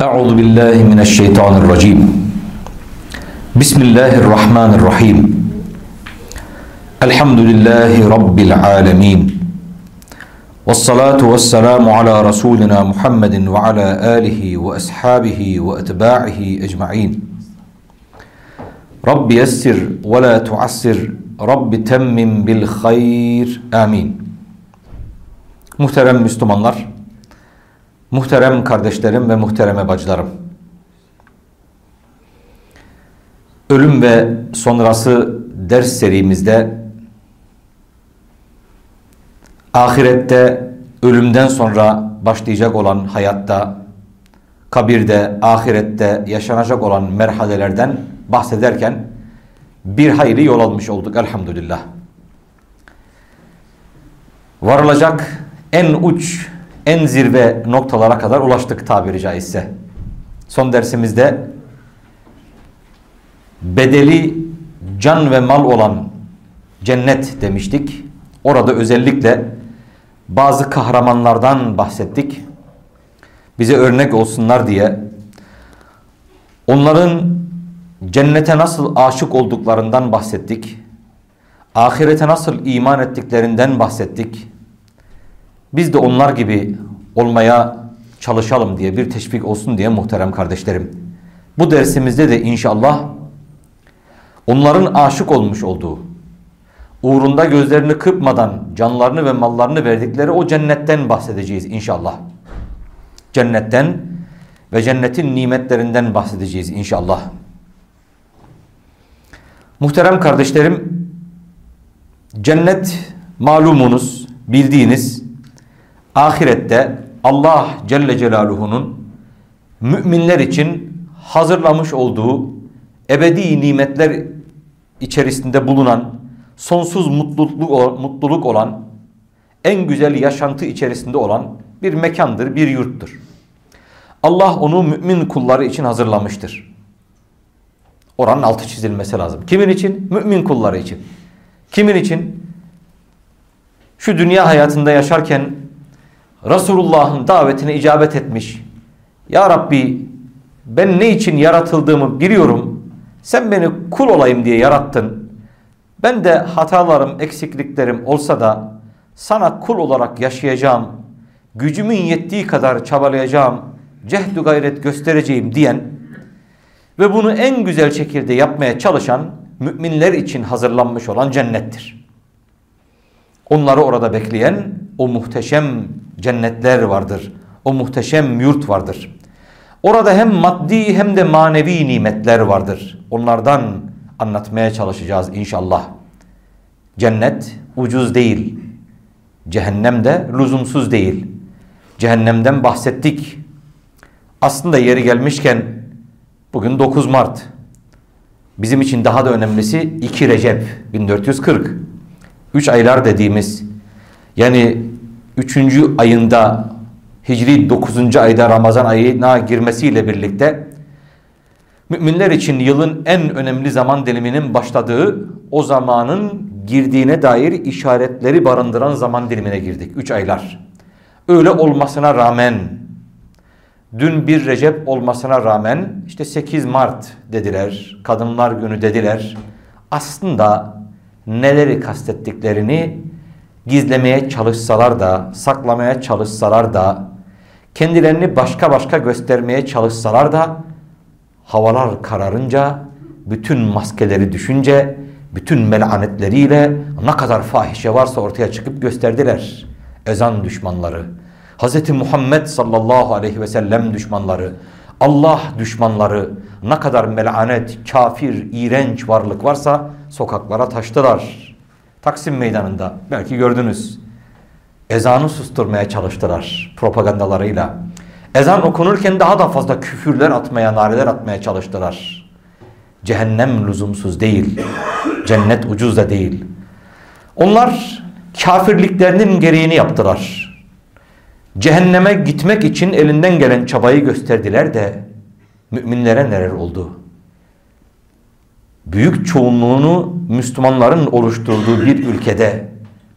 Euzu billahi mineşşeytanirracim. Bismillahirrahmanirrahim. Elhamdülillahi rabbil alamin. Ves salatu ves selamu ala rasulina Muhammedin ve ala alihi ve ashabihi ve etba'ihi ecmaîn. Rabbi yessir ve la tuassir. Rabbi temmim bil hayr. Amin. Muhterem Müslümanlar, muhterem kardeşlerim ve muhtereme bacılarım. Ölüm ve sonrası ders serimizde ahirette ölümden sonra başlayacak olan hayatta, kabirde, ahirette yaşanacak olan merhalelerden bahsederken bir hayli yol almış olduk elhamdülillah. Varılacak en uç, en zirve noktalara kadar ulaştık tabiri caizse. Son dersimizde bedeli can ve mal olan cennet demiştik. Orada özellikle bazı kahramanlardan bahsettik. Bize örnek olsunlar diye. Onların cennete nasıl aşık olduklarından bahsettik. Ahirete nasıl iman ettiklerinden bahsettik. Biz de onlar gibi olmaya çalışalım diye bir teşvik olsun diye muhterem kardeşlerim. Bu dersimizde de inşallah onların aşık olmuş olduğu, uğrunda gözlerini kırpmadan canlarını ve mallarını verdikleri o cennetten bahsedeceğiz inşallah. Cennetten ve cennetin nimetlerinden bahsedeceğiz inşallah. Muhterem kardeşlerim, cennet malumunuz, bildiğiniz ahirette Allah Celle Celaluhu'nun müminler için hazırlamış olduğu ebedi nimetler içerisinde bulunan sonsuz mutluluk, mutluluk olan en güzel yaşantı içerisinde olan bir mekandır, bir yurttur. Allah onu mümin kulları için hazırlamıştır. Oranın altı çizilmesi lazım. Kimin için? Mümin kulları için. Kimin için? Şu dünya hayatında yaşarken Resulullah'ın davetine icabet etmiş. Ya Rabbi ben ne için yaratıldığımı biliyorum. Sen beni kul olayım diye yarattın. Ben de hatalarım, eksikliklerim olsa da sana kul olarak yaşayacağım. Gücümün yettiği kadar çabalayacağım. Cehdü gayret göstereceğim diyen ve bunu en güzel şekilde yapmaya çalışan müminler için hazırlanmış olan cennettir. Onları orada bekleyen o muhteşem cennetler vardır. O muhteşem yurt vardır. Orada hem maddi hem de manevi nimetler vardır. Onlardan anlatmaya çalışacağız inşallah. Cennet ucuz değil. Cehennem de lüzumsuz değil. Cehennemden bahsettik. Aslında yeri gelmişken bugün 9 Mart. Bizim için daha da önemlisi 2 Recep 1440. 3 aylar dediğimiz yani 3. ayında Hicri 9. ayda Ramazan ayına girmesiyle birlikte müminler için yılın en önemli zaman diliminin başladığı o zamanın girdiğine dair işaretleri barındıran zaman dilimine girdik. 3 aylar. Öyle olmasına rağmen dün bir Recep olmasına rağmen işte 8 Mart dediler. Kadınlar günü dediler. Aslında neleri kastettiklerini gizlemeye çalışsalar da, saklamaya çalışsalar da, kendilerini başka başka göstermeye çalışsalar da, havalar kararınca, bütün maskeleri düşünce, bütün melanetleriyle ne kadar fahişe varsa ortaya çıkıp gösterdiler. Ezan düşmanları, Hz. Muhammed sallallahu aleyhi ve sellem düşmanları, Allah düşmanları, ne kadar melanet, kafir, iğrenç varlık varsa sokaklara taştılar. Taksim meydanında belki gördünüz. Ezanı susturmaya çalıştılar propagandalarıyla. Ezan okunurken daha da fazla küfürler atmaya, nareler atmaya çalıştılar. Cehennem lüzumsuz değil. Cennet ucuz da değil. Onlar kafirliklerinin gereğini yaptılar. Cehenneme gitmek için elinden gelen çabayı gösterdiler de müminlere neler oldu? büyük çoğunluğunu Müslümanların oluşturduğu bir ülkede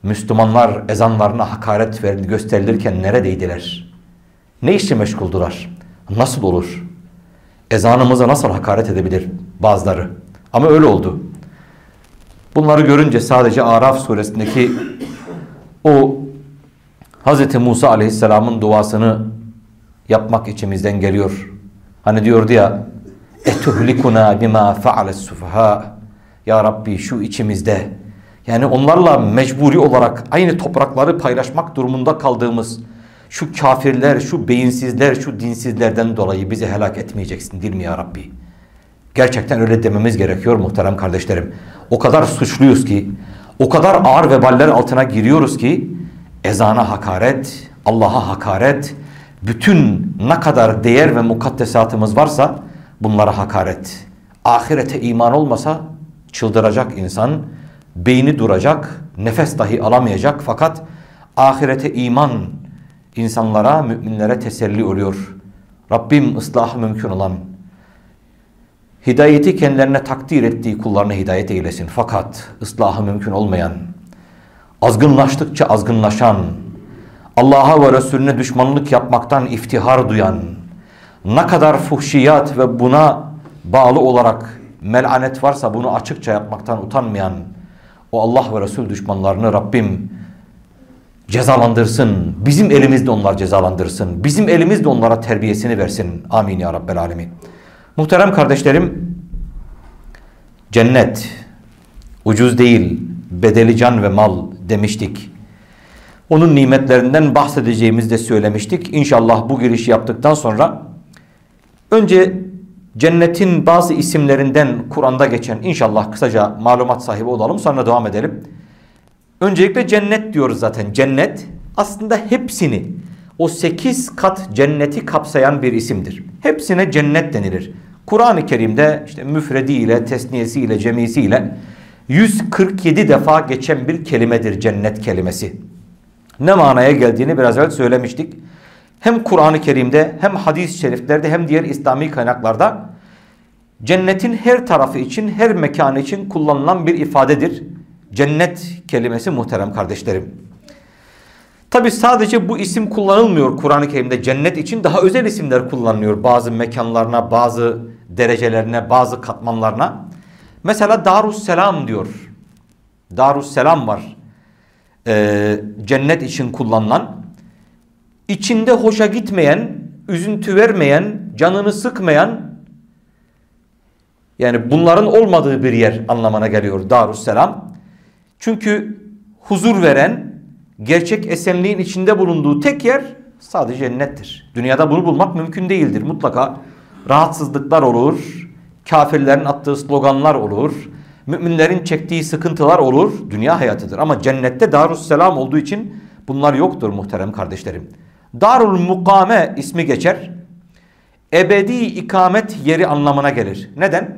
Müslümanlar ezanlarına hakaret verildi, gösterilirken neredeydiler? Ne işle meşguldular? Nasıl olur? Ezanımıza nasıl hakaret edebilir bazıları? Ama öyle oldu. Bunları görünce sadece Araf suresindeki o Hz. Musa aleyhisselamın duasını yapmak içimizden geliyor. Hani diyordu ya etuhlikuna bima faales sufaha ya Rabbi şu içimizde yani onlarla mecburi olarak aynı toprakları paylaşmak durumunda kaldığımız şu kafirler, şu beyinsizler, şu dinsizlerden dolayı bizi helak etmeyeceksin değil mi ya Rabbi? Gerçekten öyle dememiz gerekiyor muhterem kardeşlerim. O kadar suçluyuz ki, o kadar ağır veballer altına giriyoruz ki ezana hakaret, Allah'a hakaret, bütün ne kadar değer ve mukaddesatımız varsa bunlara hakaret. Ahirete iman olmasa çıldıracak insan, beyni duracak, nefes dahi alamayacak fakat ahirete iman insanlara, müminlere teselli oluyor. Rabbim ıslahı mümkün olan, hidayeti kendilerine takdir ettiği kullarına hidayet eylesin. Fakat ıslahı mümkün olmayan, azgınlaştıkça azgınlaşan, Allah'a ve Resulüne düşmanlık yapmaktan iftihar duyan, ne kadar fuhşiyat ve buna bağlı olarak melanet varsa bunu açıkça yapmaktan utanmayan o Allah ve Resul düşmanlarını Rabbim cezalandırsın. Bizim elimizde onlar cezalandırsın. Bizim elimizde onlara terbiyesini versin. Amin ya Rabbel Alemin. Muhterem kardeşlerim, cennet ucuz değil, bedeli can ve mal demiştik. Onun nimetlerinden bahsedeceğimizi de söylemiştik. İnşallah bu girişi yaptıktan sonra önce cennetin bazı isimlerinden Kur'an'da geçen inşallah kısaca malumat sahibi olalım sonra devam edelim. Öncelikle cennet diyoruz zaten. Cennet aslında hepsini o sekiz kat cenneti kapsayan bir isimdir. Hepsine cennet denilir. Kur'an-ı Kerim'de işte müfrediyle, tesniyesiyle, cemisiyle 147 defa geçen bir kelimedir cennet kelimesi. Ne manaya geldiğini biraz evvel söylemiştik. Hem Kur'an-ı Kerim'de hem hadis-i şeriflerde hem diğer İslami kaynaklarda cennetin her tarafı için, her mekanı için kullanılan bir ifadedir. Cennet kelimesi muhterem kardeşlerim. Tabi sadece bu isim kullanılmıyor Kur'an-ı Kerim'de. Cennet için daha özel isimler kullanılıyor. Bazı mekanlarına, bazı derecelerine, bazı katmanlarına. Mesela Darusselam diyor. Darusselam var. Ee, cennet için kullanılan. İçinde hoşa gitmeyen, üzüntü vermeyen, canını sıkmayan yani bunların olmadığı bir yer anlamına geliyor Darusselam. Çünkü huzur veren, gerçek esenliğin içinde bulunduğu tek yer sadece cennettir. Dünyada bunu bulmak mümkün değildir. Mutlaka rahatsızlıklar olur, kafirlerin attığı sloganlar olur, müminlerin çektiği sıkıntılar olur. Dünya hayatıdır. Ama cennette Darusselam olduğu için bunlar yoktur muhterem kardeşlerim. Darul Mukame ismi geçer. Ebedi ikamet yeri anlamına gelir. Neden?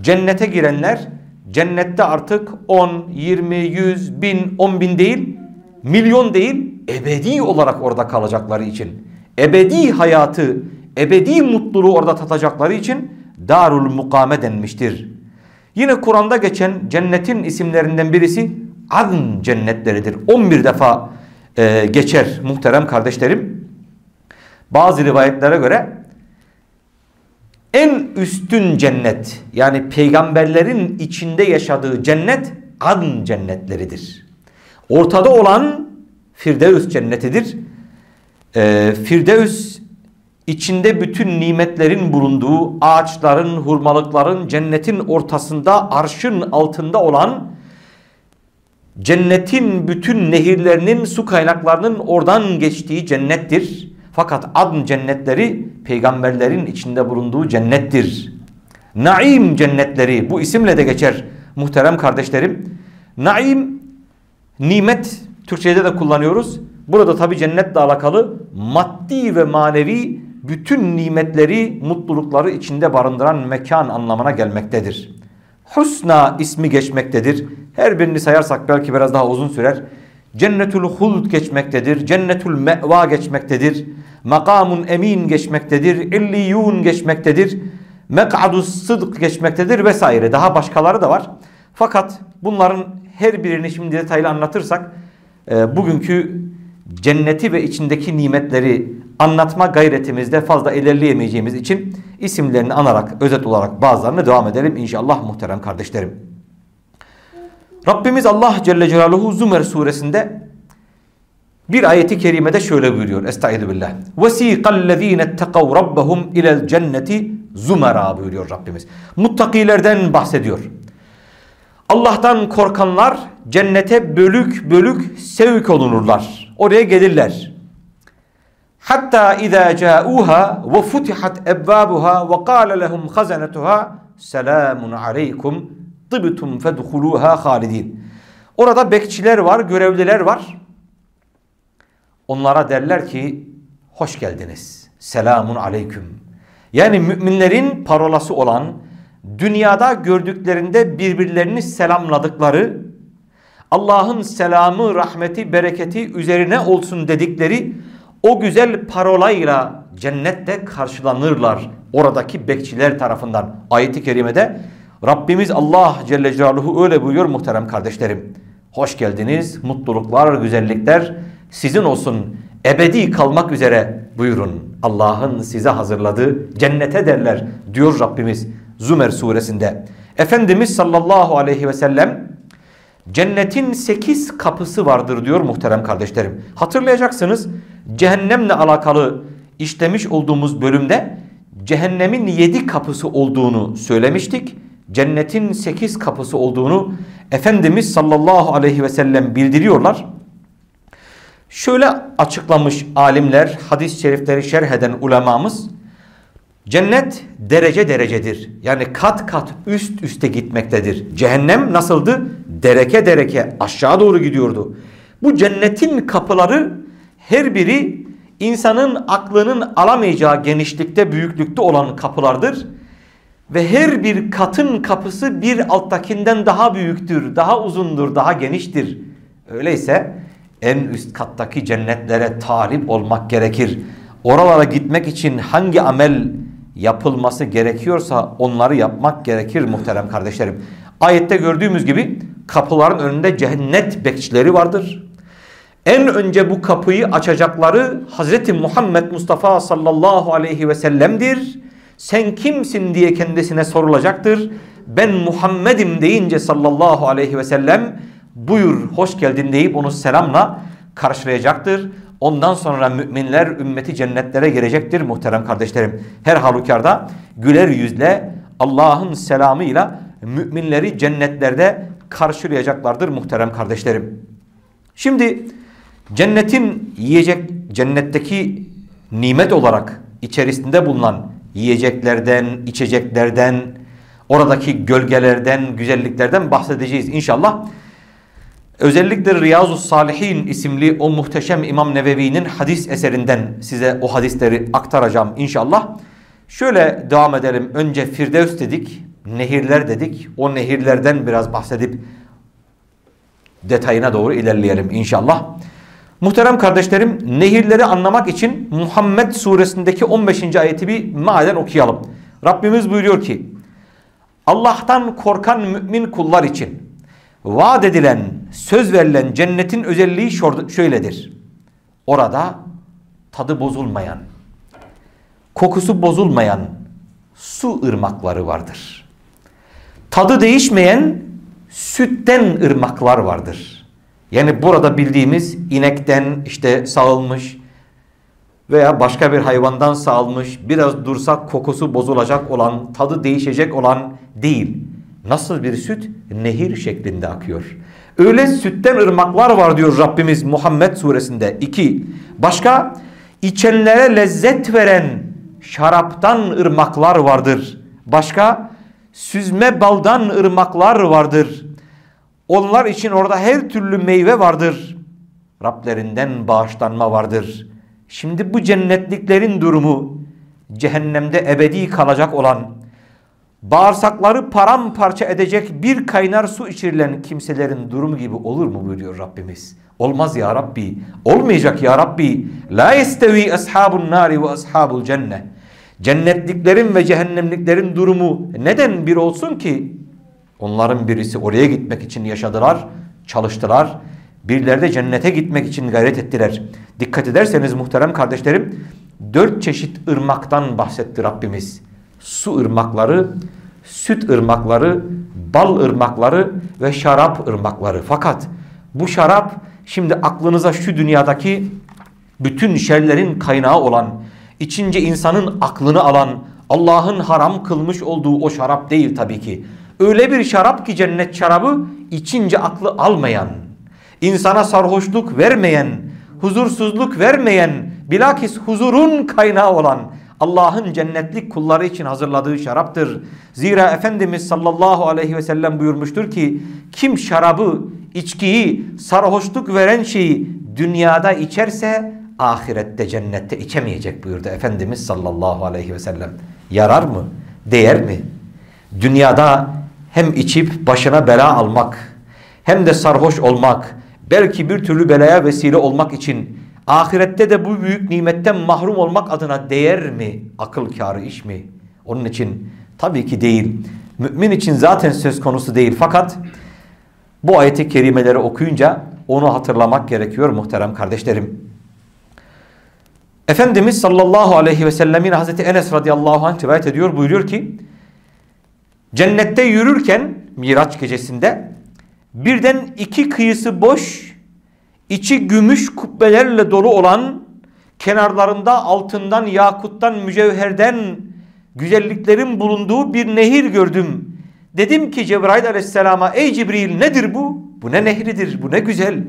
Cennete girenler cennette artık 10, 20, 100, bin, 10 bin değil, milyon değil, ebedi olarak orada kalacakları için. Ebedi hayatı, ebedi mutluluğu orada tatacakları için Darul Mukame denmiştir. Yine Kur'an'da geçen cennetin isimlerinden birisi Adn cennetleridir. 11 defa e, geçer muhterem kardeşlerim. Bazı rivayetlere göre en üstün cennet yani peygamberlerin içinde yaşadığı cennet Adn cennetleridir. Ortada olan Firdevs cennetidir. Ee, Firdevs içinde bütün nimetlerin bulunduğu ağaçların, hurmalıkların cennetin ortasında arşın altında olan cennetin bütün nehirlerinin su kaynaklarının oradan geçtiği cennettir. Fakat adn cennetleri peygamberlerin içinde bulunduğu cennettir. Naim cennetleri bu isimle de geçer muhterem kardeşlerim. Naim nimet Türkçe'de de kullanıyoruz. Burada tabi cennetle alakalı maddi ve manevi bütün nimetleri, mutlulukları içinde barındıran mekan anlamına gelmektedir. Husna ismi geçmektedir. Her birini sayarsak belki biraz daha uzun sürer. Cennetül huld geçmektedir. Cennetül me'va geçmektedir. Makamun emin geçmektedir. İlliyun geçmektedir. Mek'adus sıdk geçmektedir vesaire. Daha başkaları da var. Fakat bunların her birini şimdi detaylı anlatırsak e, bugünkü cenneti ve içindeki nimetleri anlatma gayretimizde fazla ilerleyemeyeceğimiz için isimlerini anarak özet olarak bazılarını devam edelim inşallah muhterem kardeşlerim. Rabbimiz Allah Celle Celaluhu Zümer suresinde bir ayeti kerimede şöyle buyuruyor. Estaizu billah. وَسِيقَ الَّذ۪ينَ اتَّقَوْ رَبَّهُمْ اِلَى الْجَنَّةِ zumera buyuruyor Rabbimiz. Muttakilerden bahsediyor. Allah'tan korkanlar cennete bölük bölük sevk olunurlar. Oraya gelirler. Hatta izâ câûhâ ve futihat ebvâbuhâ ve qâle lehum hazanetuhâ selamun aleykum tıbtum fedhulûhâ halidin. Orada bekçiler var, görevliler var. Onlara derler ki hoş geldiniz. Selamun aleyküm. Yani müminlerin parolası olan dünyada gördüklerinde birbirlerini selamladıkları Allah'ın selamı, rahmeti, bereketi üzerine olsun dedikleri o güzel parolayla cennette karşılanırlar oradaki bekçiler tarafından. Ayet-i kerimede Rabbimiz Allah Celle Celaluhu öyle buyuruyor muhterem kardeşlerim. Hoş geldiniz, mutluluklar, güzellikler sizin olsun. Ebedi kalmak üzere buyurun. Allah'ın size hazırladığı cennete derler diyor Rabbimiz Zümer suresinde. Efendimiz sallallahu aleyhi ve sellem cennetin sekiz kapısı vardır diyor muhterem kardeşlerim. Hatırlayacaksınız cehennemle alakalı işlemiş olduğumuz bölümde cehennemin yedi kapısı olduğunu söylemiştik. Cennetin sekiz kapısı olduğunu Efendimiz sallallahu aleyhi ve sellem bildiriyorlar. Şöyle açıklamış alimler, hadis-i şerifleri şerh eden ulemamız, cennet derece derecedir. Yani kat kat üst üste gitmektedir. Cehennem nasıldı? Dereke dereke aşağı doğru gidiyordu. Bu cennetin kapıları her biri insanın aklının alamayacağı genişlikte, büyüklükte olan kapılardır. Ve her bir katın kapısı bir alttakinden daha büyüktür, daha uzundur, daha geniştir. Öyleyse en üst kattaki cennetlere talip olmak gerekir. Oralara gitmek için hangi amel yapılması gerekiyorsa onları yapmak gerekir muhterem kardeşlerim. Ayette gördüğümüz gibi kapıların önünde cennet bekçileri vardır. En önce bu kapıyı açacakları Hazreti Muhammed Mustafa sallallahu aleyhi ve sellem'dir. Sen kimsin diye kendisine sorulacaktır. Ben Muhammed'im deyince sallallahu aleyhi ve sellem buyur hoş geldin deyip onu selamla karşılayacaktır. Ondan sonra müminler ümmeti cennetlere girecektir muhterem kardeşlerim. Her halükarda güler yüzle Allah'ın selamıyla müminleri cennetlerde karşılayacaklardır muhterem kardeşlerim. Şimdi cennetin yiyecek cennetteki nimet olarak içerisinde bulunan yiyeceklerden, içeceklerden, oradaki gölgelerden, güzelliklerden bahsedeceğiz inşallah. Özellikle Riyazu Salihin isimli o muhteşem İmam Nevevi'nin hadis eserinden size o hadisleri aktaracağım inşallah. Şöyle devam edelim. Önce Firdevs dedik, nehirler dedik. O nehirlerden biraz bahsedip detayına doğru ilerleyelim inşallah. Muhterem kardeşlerim nehirleri anlamak için Muhammed suresindeki 15. ayeti bir maden okuyalım. Rabbimiz buyuruyor ki Allah'tan korkan mümin kullar için vaat edilen, söz verilen cennetin özelliği şöyledir. Orada tadı bozulmayan, kokusu bozulmayan su ırmakları vardır. Tadı değişmeyen sütten ırmaklar vardır. Yani burada bildiğimiz inekten işte sağılmış veya başka bir hayvandan sağılmış biraz dursak kokusu bozulacak olan, tadı değişecek olan değil. Nasıl bir süt? Nehir şeklinde akıyor. Öyle sütten ırmaklar var diyor Rabbimiz Muhammed suresinde. İki, başka içenlere lezzet veren şaraptan ırmaklar vardır. Başka süzme baldan ırmaklar vardır. Onlar için orada her türlü meyve vardır. Rablerinden bağışlanma vardır. Şimdi bu cennetliklerin durumu cehennemde ebedi kalacak olan bağırsakları paramparça edecek bir kaynar su içirilen kimselerin durumu gibi olur mu buyuruyor Rabbimiz. Olmaz ya Rabbi. Olmayacak ya Rabbi. La yestevi ashabun nari ve ashabul cennet. Cennetliklerin ve cehennemliklerin durumu neden bir olsun ki? Onların birisi oraya gitmek için yaşadılar, çalıştılar. Birileri de cennete gitmek için gayret ettiler. Dikkat ederseniz muhterem kardeşlerim, dört çeşit ırmaktan bahsetti Rabbimiz. Su ırmakları, süt ırmakları, bal ırmakları ve şarap ırmakları. Fakat bu şarap şimdi aklınıza şu dünyadaki bütün şerlerin kaynağı olan, içince insanın aklını alan, Allah'ın haram kılmış olduğu o şarap değil tabii ki. Öyle bir şarap ki cennet şarabı içince aklı almayan, insana sarhoşluk vermeyen, huzursuzluk vermeyen, bilakis huzurun kaynağı olan Allah'ın cennetlik kulları için hazırladığı şaraptır. Zira Efendimiz sallallahu aleyhi ve sellem buyurmuştur ki kim şarabı, içkiyi, sarhoşluk veren şeyi dünyada içerse ahirette cennette içemeyecek buyurdu Efendimiz sallallahu aleyhi ve sellem. Yarar mı? Değer mi? Dünyada hem içip başına bela almak hem de sarhoş olmak belki bir türlü belaya vesile olmak için ahirette de bu büyük nimetten mahrum olmak adına değer mi? Akıl kârı iş mi? Onun için tabii ki değil. Mümin için zaten söz konusu değil fakat bu ayeti kerimeleri okuyunca onu hatırlamak gerekiyor muhterem kardeşlerim. Efendimiz sallallahu aleyhi ve sellemin Hazreti Enes radıyallahu anh rivayet ediyor buyuruyor ki cennette yürürken Miraç gecesinde birden iki kıyısı boş içi gümüş kubbelerle dolu olan kenarlarında altından yakuttan mücevherden güzelliklerin bulunduğu bir nehir gördüm. Dedim ki Cebrail aleyhisselama ey Cibril nedir bu? Bu ne nehridir bu ne güzel.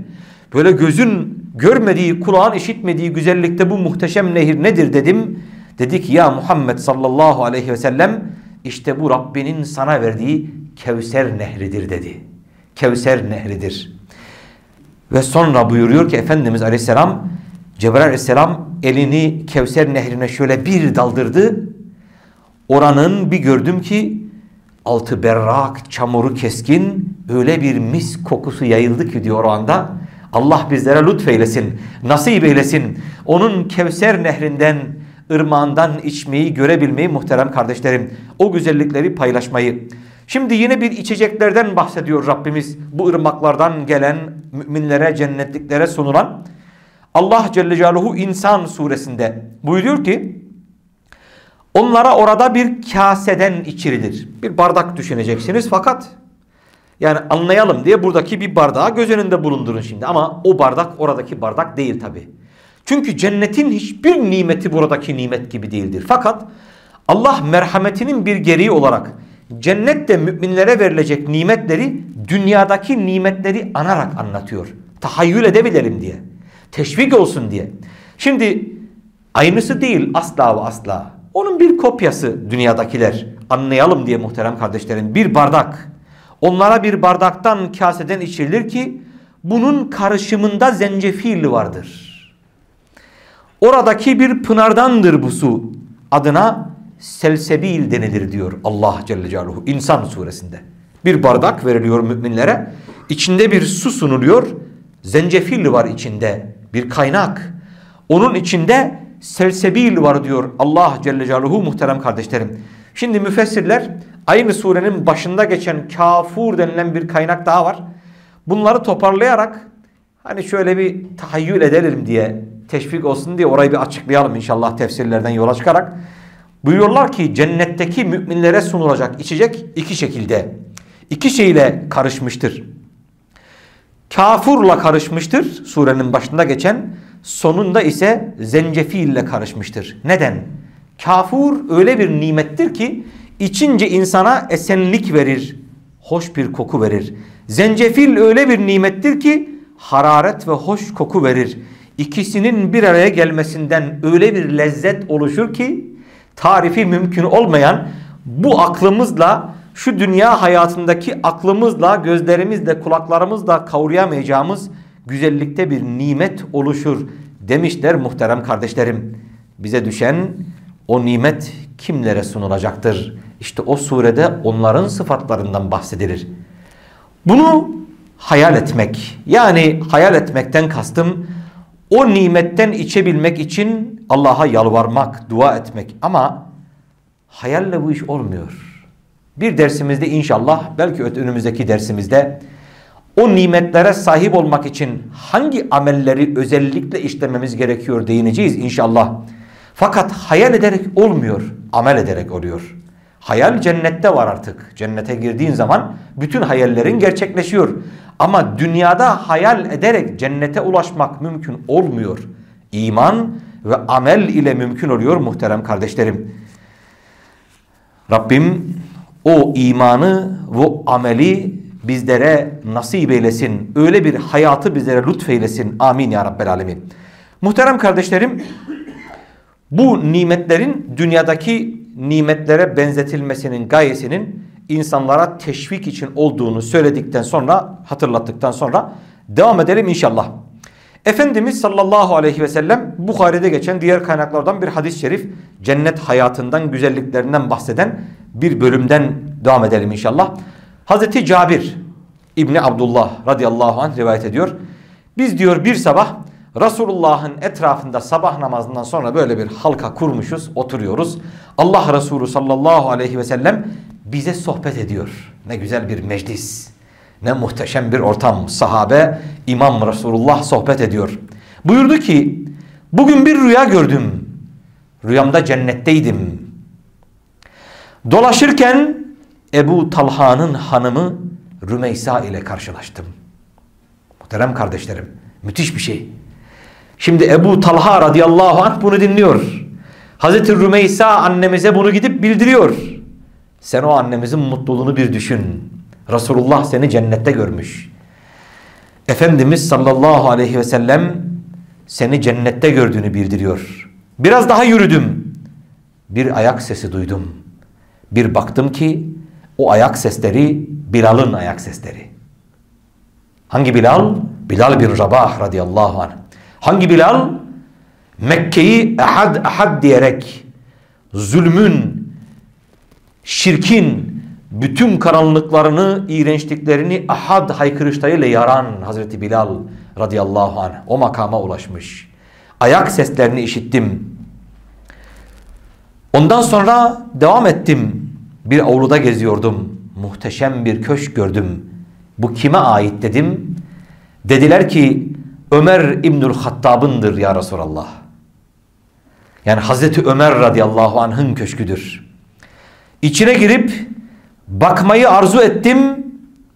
Böyle gözün görmediği, kulağın işitmediği güzellikte bu muhteşem nehir nedir dedim. Dedi ki ya Muhammed sallallahu aleyhi ve sellem işte bu Rabbinin sana verdiği Kevser nehridir dedi. Kevser nehridir. Ve sonra buyuruyor ki Efendimiz aleyhisselam Cebrail aleyhisselam elini Kevser nehrine şöyle bir daldırdı. Oranın bir gördüm ki altı berrak, çamuru keskin öyle bir mis kokusu yayıldı ki diyor o anda. Allah bizlere lütfeylesin, nasip eylesin. Onun Kevser nehrinden, ırmağından içmeyi, görebilmeyi muhterem kardeşlerim. O güzellikleri paylaşmayı. Şimdi yine bir içeceklerden bahsediyor Rabbimiz. Bu ırmaklardan gelen müminlere, cennetliklere sunulan. Allah Celle Celaluhu İnsan suresinde buyuruyor ki onlara orada bir kaseden içirilir. Bir bardak düşüneceksiniz fakat yani anlayalım diye buradaki bir bardağı göz önünde bulundurun şimdi. Ama o bardak oradaki bardak değil tabi. Çünkü cennetin hiçbir nimeti buradaki nimet gibi değildir. Fakat Allah merhametinin bir gereği olarak cennette müminlere verilecek nimetleri dünyadaki nimetleri anarak anlatıyor. Tahayyül edebilelim diye. Teşvik olsun diye. Şimdi aynısı değil asla ve asla. Onun bir kopyası dünyadakiler. Anlayalım diye muhterem kardeşlerim. Bir bardak Onlara bir bardaktan kaseden içirilir ki bunun karışımında zencefil vardır. Oradaki bir pınardandır bu su. Adına selsebil denilir diyor Allah Celle Celaluhu İnsan suresinde. Bir bardak veriliyor müminlere. İçinde bir su sunuluyor. Zencefil var içinde. Bir kaynak. Onun içinde selsebil var diyor Allah Celle Celaluhu muhterem kardeşlerim. Şimdi müfessirler aynı surenin başında geçen kafur denilen bir kaynak daha var. Bunları toparlayarak hani şöyle bir tahayyül edelim diye teşvik olsun diye orayı bir açıklayalım inşallah tefsirlerden yola çıkarak. Buyuruyorlar ki cennetteki müminlere sunulacak içecek iki şekilde. iki şeyle karışmıştır. Kafurla karışmıştır surenin başında geçen sonunda ise zencefille karışmıştır. Neden? Kafur öyle bir nimettir ki içince insana esenlik verir, hoş bir koku verir. Zencefil öyle bir nimettir ki hararet ve hoş koku verir. İkisinin bir araya gelmesinden öyle bir lezzet oluşur ki tarifi mümkün olmayan bu aklımızla şu dünya hayatındaki aklımızla, gözlerimizle, kulaklarımızla kavrayamayacağımız güzellikte bir nimet oluşur demişler muhterem kardeşlerim. Bize düşen o nimet kimlere sunulacaktır? İşte o surede onların sıfatlarından bahsedilir. Bunu hayal etmek yani hayal etmekten kastım o nimetten içebilmek için Allah'a yalvarmak, dua etmek ama hayalle bu iş olmuyor. Bir dersimizde inşallah belki önümüzdeki dersimizde o nimetlere sahip olmak için hangi amelleri özellikle işlememiz gerekiyor değineceğiz inşallah. Fakat hayal ederek olmuyor, amel ederek oluyor. Hayal cennette var artık. Cennete girdiğin zaman bütün hayallerin gerçekleşiyor. Ama dünyada hayal ederek cennete ulaşmak mümkün olmuyor. İman ve amel ile mümkün oluyor muhterem kardeşlerim. Rabbim o imanı ve ameli bizlere nasip eylesin. Öyle bir hayatı bizlere lütfeylesin. Amin ya Rabbel Alemin. Muhterem kardeşlerim bu nimetlerin dünyadaki nimetlere benzetilmesinin gayesinin insanlara teşvik için olduğunu söyledikten sonra hatırlattıktan sonra devam edelim inşallah. Efendimiz sallallahu aleyhi ve sellem Bukhari'de geçen diğer kaynaklardan bir hadis-i şerif cennet hayatından güzelliklerinden bahseden bir bölümden devam edelim inşallah. Hazreti Cabir İbni Abdullah radıyallahu anh rivayet ediyor. Biz diyor bir sabah Resulullah'ın etrafında sabah namazından sonra böyle bir halka kurmuşuz, oturuyoruz. Allah Resulü sallallahu aleyhi ve sellem bize sohbet ediyor. Ne güzel bir meclis. Ne muhteşem bir ortam. Sahabe, İmam Resulullah sohbet ediyor. Buyurdu ki, bugün bir rüya gördüm. Rüyamda cennetteydim. Dolaşırken Ebu Talha'nın hanımı Rümeysa ile karşılaştım. Muhterem kardeşlerim, müthiş bir şey. Şimdi Ebu Talha radıyallahu anh bunu dinliyor. Hazreti Rümeysa annemize bunu gidip bildiriyor. Sen o annemizin mutluluğunu bir düşün. Resulullah seni cennette görmüş. Efendimiz sallallahu aleyhi ve sellem seni cennette gördüğünü bildiriyor. Biraz daha yürüdüm. Bir ayak sesi duydum. Bir baktım ki o ayak sesleri Bilal'ın ayak sesleri. Hangi Bilal? Bilal bin Rabah radıyallahu anh. Hangi Bilal? Mekke'yi ahad ahad diyerek zulmün, şirkin, bütün karanlıklarını, iğrençliklerini ahad haykırışlarıyla yaran Hazreti Bilal radıyallahu anh o makama ulaşmış. Ayak seslerini işittim. Ondan sonra devam ettim. Bir avluda geziyordum. Muhteşem bir köşk gördüm. Bu kime ait dedim. Dediler ki Ömer İbnül Hattab'ındır ya Resulallah. Yani Hazreti Ömer radıyallahu anh'ın köşküdür. İçine girip bakmayı arzu ettim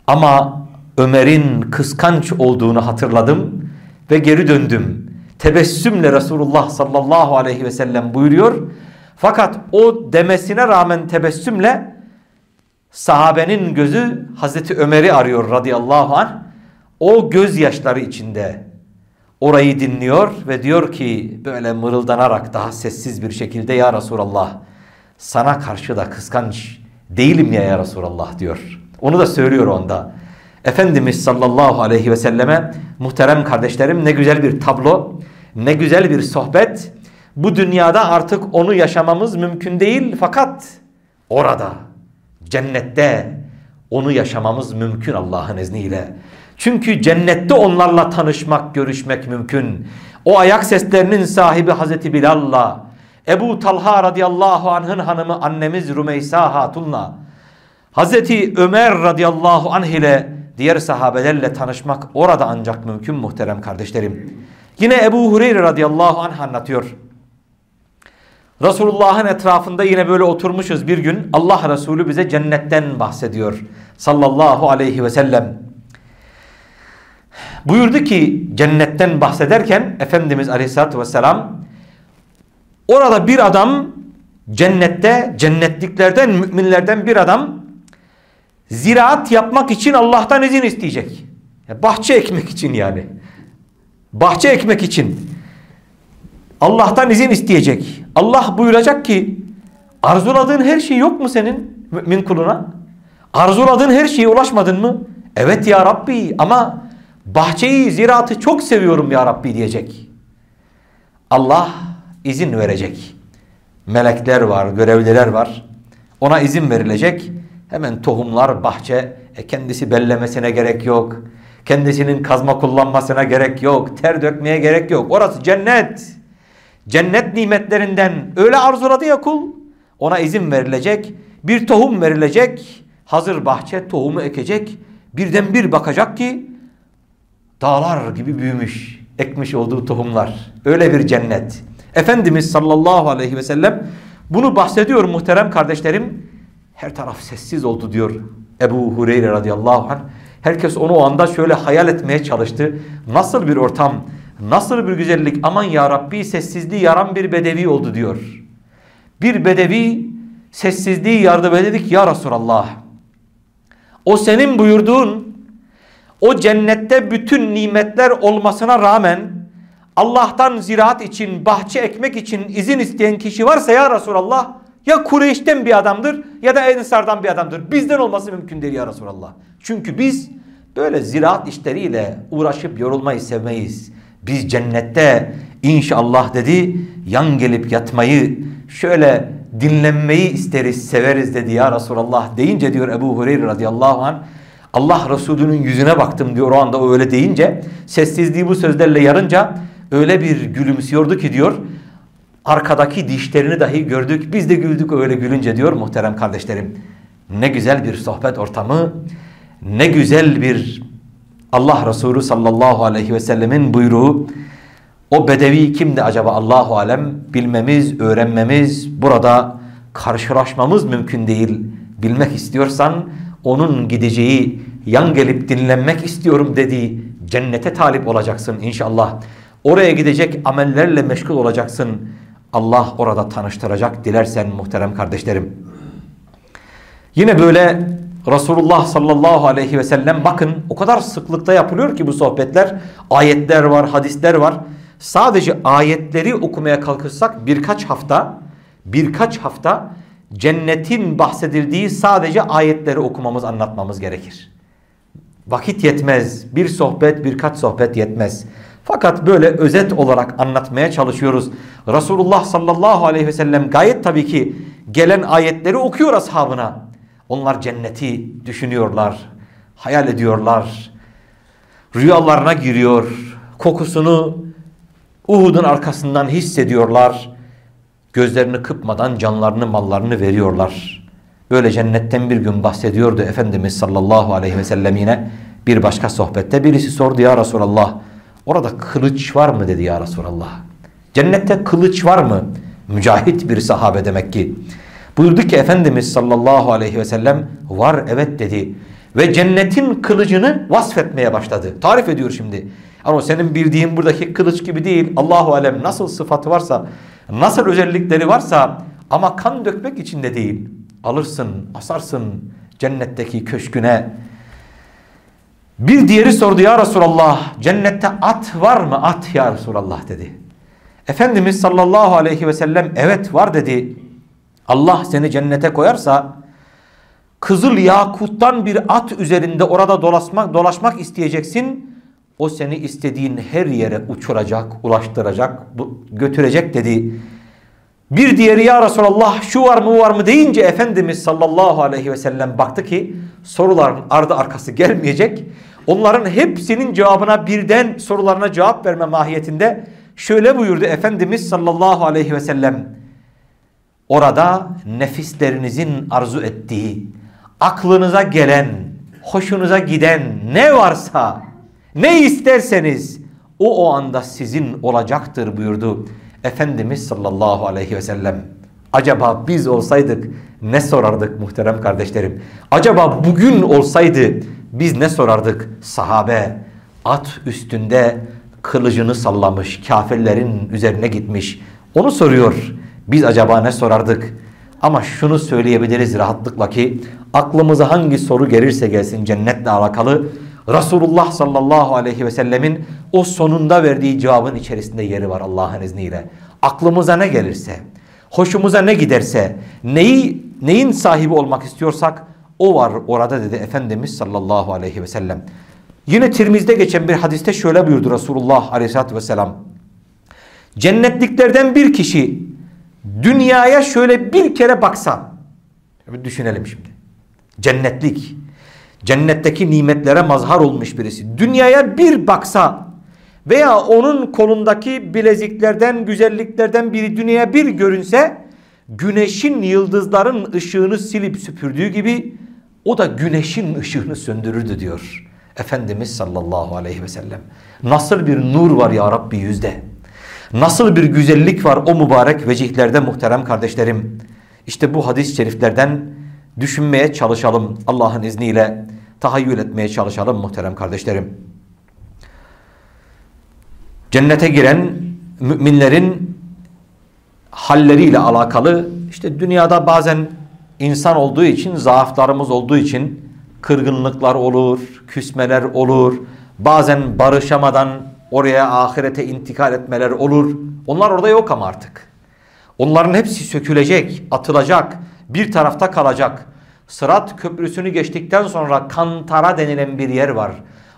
ama Ömer'in kıskanç olduğunu hatırladım ve geri döndüm. Tebessümle Resulullah sallallahu aleyhi ve sellem buyuruyor. Fakat o demesine rağmen tebessümle sahabenin gözü Hazreti Ömer'i arıyor radıyallahu anh. O gözyaşları içinde orayı dinliyor ve diyor ki böyle mırıldanarak daha sessiz bir şekilde ya Resulallah sana karşı da kıskanç değilim ya ya Resulallah diyor. Onu da söylüyor onda. Efendimiz sallallahu aleyhi ve selleme muhterem kardeşlerim ne güzel bir tablo, ne güzel bir sohbet. Bu dünyada artık onu yaşamamız mümkün değil fakat orada cennette onu yaşamamız mümkün Allah'ın izniyle. Çünkü cennette onlarla tanışmak, görüşmek mümkün. O ayak seslerinin sahibi Hazreti Bilal'la, Ebu Talha radıyallahu anh'ın hanımı annemiz Rümeysa Hatun'la, Hazreti Ömer radıyallahu anh ile diğer sahabelerle tanışmak orada ancak mümkün muhterem kardeşlerim. Yine Ebu Hureyre radıyallahu anh anlatıyor. Resulullah'ın etrafında yine böyle oturmuşuz bir gün. Allah Resulü bize cennetten bahsediyor. Sallallahu aleyhi ve sellem. Buyurdu ki cennetten bahsederken Efendimiz Aleyhisselatü Vesselam orada bir adam cennette cennetliklerden müminlerden bir adam ziraat yapmak için Allah'tan izin isteyecek. Bahçe ekmek için yani. Bahçe ekmek için Allah'tan izin isteyecek. Allah buyuracak ki arzuladığın her şey yok mu senin mümin kuluna? Arzuladığın her şeye ulaşmadın mı? Evet ya Rabbi ama bahçeyi, ziraatı çok seviyorum ya Rabbi diyecek. Allah izin verecek. Melekler var, görevliler var. Ona izin verilecek. Hemen tohumlar bahçe e kendisi bellemesine gerek yok. Kendisinin kazma kullanmasına gerek yok. Ter dökmeye gerek yok. Orası cennet. Cennet nimetlerinden öyle arzuladı ya kul. Ona izin verilecek. Bir tohum verilecek. Hazır bahçe tohumu ekecek. Birden bir bakacak ki dağlar gibi büyümüş. Ekmiş olduğu tohumlar. Öyle bir cennet. Efendimiz sallallahu aleyhi ve sellem bunu bahsediyor muhterem kardeşlerim. Her taraf sessiz oldu diyor Ebu Hureyre radıyallahu anh. Herkes onu o anda şöyle hayal etmeye çalıştı. Nasıl bir ortam, nasıl bir güzellik aman ya Rabbi sessizliği yaran bir bedevi oldu diyor. Bir bedevi sessizliği yardım ededik ya Resulallah. O senin buyurduğun o cennette bütün nimetler olmasına rağmen Allah'tan ziraat için, bahçe ekmek için izin isteyen kişi varsa ya Resulallah ya Kureyş'ten bir adamdır ya da Ensar'dan bir adamdır. Bizden olması mümkün değil ya Resulallah. Çünkü biz böyle ziraat işleriyle uğraşıp yorulmayı sevmeyiz. Biz cennette inşallah dedi yan gelip yatmayı şöyle dinlenmeyi isteriz severiz dedi ya Resulallah deyince diyor Ebu Hureyre radıyallahu anh Allah Resulü'nün yüzüne baktım diyor o anda o öyle deyince sessizliği bu sözlerle yarınca öyle bir gülümsüyordu ki diyor arkadaki dişlerini dahi gördük biz de güldük öyle gülünce diyor muhterem kardeşlerim ne güzel bir sohbet ortamı ne güzel bir Allah Resulü sallallahu aleyhi ve sellemin buyruğu o bedevi kimdi acaba Allahu alem bilmemiz, öğrenmemiz, burada karşılaşmamız mümkün değil. Bilmek istiyorsan onun gideceği, yan gelip dinlenmek istiyorum dediği cennete talip olacaksın inşallah. Oraya gidecek amellerle meşgul olacaksın. Allah orada tanıştıracak dilersen muhterem kardeşlerim. Yine böyle Resulullah sallallahu aleyhi ve sellem bakın o kadar sıklıkta yapılıyor ki bu sohbetler. Ayetler var, hadisler var. Sadece ayetleri okumaya kalkırsak birkaç hafta birkaç hafta cennetin bahsedildiği sadece ayetleri okumamız anlatmamız gerekir. Vakit yetmez. Bir sohbet birkaç sohbet yetmez. Fakat böyle özet olarak anlatmaya çalışıyoruz. Resulullah sallallahu aleyhi ve sellem gayet tabii ki gelen ayetleri okuyor ashabına. Onlar cenneti düşünüyorlar, hayal ediyorlar. Rüyalarına giriyor. Kokusunu Uhud'un arkasından hissediyorlar. Gözlerini kıpmadan canlarını mallarını veriyorlar. Böyle cennetten bir gün bahsediyordu Efendimiz sallallahu aleyhi ve sellem yine bir başka sohbette. Birisi sordu ya Resulallah orada kılıç var mı dedi ya Resulallah. Cennette kılıç var mı? Mücahit bir sahabe demek ki. Buyurdu ki Efendimiz sallallahu aleyhi ve sellem var evet dedi. Ve cennetin kılıcını vasfetmeye başladı. Tarif ediyor şimdi. Ama senin bildiğin buradaki kılıç gibi değil. Allahu alem nasıl sıfatı varsa, nasıl özellikleri varsa ama kan dökmek için de değil. Alırsın, asarsın cennetteki köşküne. Bir diğeri sordu ya Resulallah cennette at var mı? At ya Resulallah dedi. Efendimiz sallallahu aleyhi ve sellem evet var dedi. Allah seni cennete koyarsa kızıl yakuttan bir at üzerinde orada dolaşmak, dolaşmak isteyeceksin. O seni istediğin her yere uçuracak, ulaştıracak, götürecek dedi. Bir diğeri ya Resulallah şu var mı var mı deyince Efendimiz sallallahu aleyhi ve sellem baktı ki soruların ardı arkası gelmeyecek. Onların hepsinin cevabına birden sorularına cevap verme mahiyetinde şöyle buyurdu Efendimiz sallallahu aleyhi ve sellem. Orada nefislerinizin arzu ettiği, aklınıza gelen, hoşunuza giden ne varsa ne isterseniz o o anda sizin olacaktır buyurdu Efendimiz sallallahu aleyhi ve sellem. Acaba biz olsaydık ne sorardık muhterem kardeşlerim? Acaba bugün olsaydı biz ne sorardık? Sahabe at üstünde kılıcını sallamış, kafirlerin üzerine gitmiş. Onu soruyor. Biz acaba ne sorardık? Ama şunu söyleyebiliriz rahatlıkla ki aklımıza hangi soru gelirse gelsin cennetle alakalı Resulullah sallallahu aleyhi ve sellemin o sonunda verdiği cevabın içerisinde yeri var Allah'ın izniyle. Aklımıza ne gelirse, hoşumuza ne giderse, neyi neyin sahibi olmak istiyorsak o var orada dedi Efendimiz sallallahu aleyhi ve sellem. Yine Tirmiz'de geçen bir hadiste şöyle buyurdu Resulullah aleyhissalatü vesselam. Cennetliklerden bir kişi dünyaya şöyle bir kere baksa, bir düşünelim şimdi. Cennetlik, cennetteki nimetlere mazhar olmuş birisi. Dünyaya bir baksa veya onun kolundaki bileziklerden, güzelliklerden biri dünyaya bir görünse, güneşin yıldızların ışığını silip süpürdüğü gibi o da güneşin ışığını söndürürdü diyor. Efendimiz sallallahu aleyhi ve sellem. Nasıl bir nur var ya Rabbi yüzde. Nasıl bir güzellik var o mübarek vecihlerde muhterem kardeşlerim. İşte bu hadis-i şeriflerden düşünmeye çalışalım. Allah'ın izniyle tahayyül etmeye çalışalım muhterem kardeşlerim. Cennete giren müminlerin halleriyle alakalı işte dünyada bazen insan olduğu için zaaflarımız olduğu için kırgınlıklar olur, küsmeler olur. Bazen barışamadan oraya ahirete intikal etmeler olur. Onlar orada yok ama artık. Onların hepsi sökülecek, atılacak, bir tarafta kalacak. Sırat köprüsünü geçtikten sonra kantara denilen bir yer var.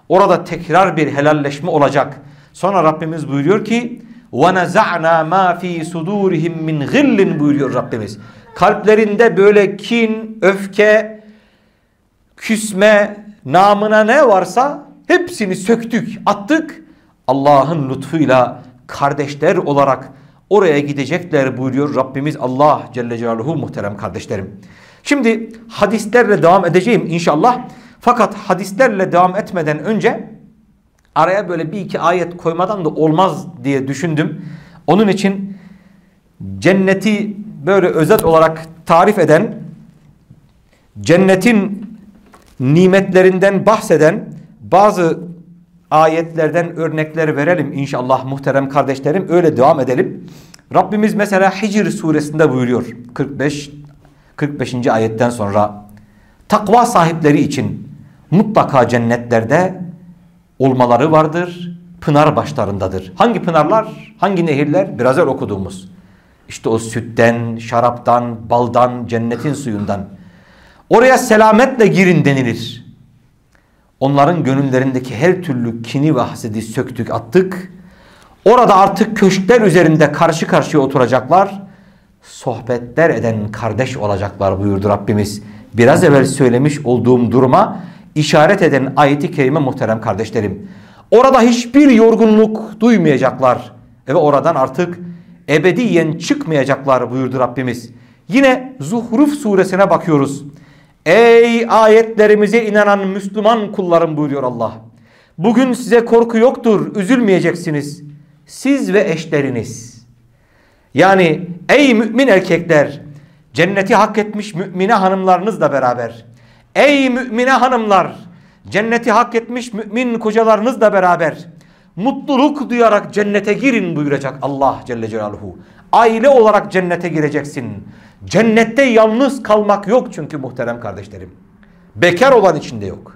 Orada tekrar bir helalleşme olacak. Sonra Rabbimiz buyuruyor ki وَنَزَعْنَا مَا ف۪ي صُدُورِهِمْ مِنْ غِلٍّ buyuruyor Rabbimiz. Kalplerinde böyle kin, öfke, küsme, namına ne varsa hepsini söktük, attık. Allah'ın lütfuyla kardeşler olarak oraya gidecekler buyuruyor Rabbimiz Allah Celle Celaluhu muhterem kardeşlerim. Şimdi hadislerle devam edeceğim inşallah. Fakat hadislerle devam etmeden önce araya böyle bir iki ayet koymadan da olmaz diye düşündüm. Onun için cenneti böyle özet olarak tarif eden, cennetin nimetlerinden bahseden bazı ayetlerden örnekler verelim inşallah muhterem kardeşlerim. Öyle devam edelim. Rabbimiz mesela Hicr suresinde buyuruyor 45 45. ayetten sonra takva sahipleri için mutlaka cennetlerde olmaları vardır. Pınar başlarındadır. Hangi pınarlar? Hangi nehirler? Biraz önce okuduğumuz. İşte o sütten, şaraptan, baldan, cennetin suyundan. Oraya selametle girin denilir. Onların gönüllerindeki her türlü kini ve hasedi söktük attık. Orada artık köşkler üzerinde karşı karşıya oturacaklar. Sohbetler eden kardeş olacaklar buyurdu Rabbimiz. Biraz evvel söylemiş olduğum duruma işaret eden ayeti kerime muhterem kardeşlerim. Orada hiçbir yorgunluk duymayacaklar. Ve oradan artık ebediyen çıkmayacaklar buyurdu Rabbimiz. Yine Zuhruf suresine bakıyoruz. Ey ayetlerimize inanan Müslüman kullarım buyuruyor Allah. Bugün size korku yoktur, üzülmeyeceksiniz. Siz ve eşleriniz. Yani ey mümin erkekler, cenneti hak etmiş mümine hanımlarınızla beraber. Ey mümine hanımlar, cenneti hak etmiş mümin kocalarınızla beraber. Mutluluk duyarak cennete girin buyuracak Allah Celle Celaluhu. Aile olarak cennete gireceksin. Cennette yalnız kalmak yok çünkü muhterem kardeşlerim. Bekar olan içinde yok.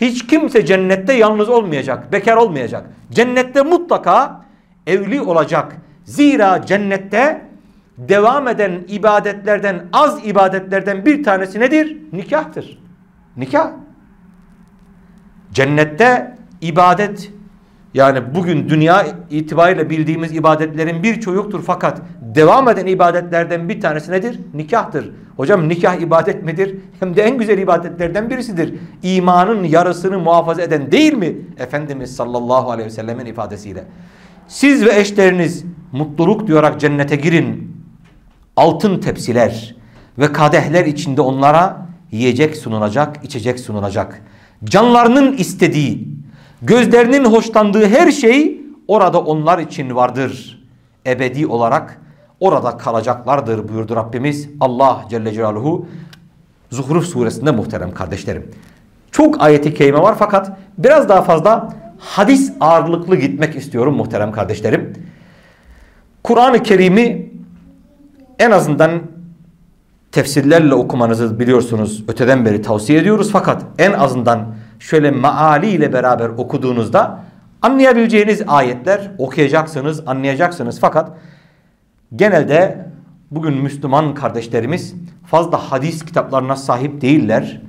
Hiç kimse cennette yalnız olmayacak, bekar olmayacak. Cennette mutlaka evli olacak. Zira cennette devam eden ibadetlerden, az ibadetlerden bir tanesi nedir? Nikahtır. Nikah. Cennette ibadet yani bugün dünya itibariyle bildiğimiz ibadetlerin birçoğu yoktur fakat devam eden ibadetlerden bir tanesi nedir? Nikahtır. Hocam nikah ibadet midir? Hem de en güzel ibadetlerden birisidir. İmanın yarısını muhafaza eden değil mi? Efendimiz sallallahu aleyhi ve sellemin ifadesiyle. Siz ve eşleriniz mutluluk diyorak cennete girin. Altın tepsiler ve kadehler içinde onlara yiyecek sunulacak, içecek sunulacak. Canlarının istediği Gözlerinin hoşlandığı her şey orada onlar için vardır. Ebedi olarak orada kalacaklardır buyurdu Rabbimiz Allah Celle Celaluhu Zuhruf suresinde muhterem kardeşlerim. Çok ayeti kerime var fakat biraz daha fazla hadis ağırlıklı gitmek istiyorum muhterem kardeşlerim. Kur'an-ı Kerim'i en azından tefsirlerle okumanızı biliyorsunuz öteden beri tavsiye ediyoruz fakat en azından şöyle maali ile beraber okuduğunuzda anlayabileceğiniz ayetler okuyacaksınız, anlayacaksınız. Fakat genelde bugün Müslüman kardeşlerimiz fazla hadis kitaplarına sahip değiller.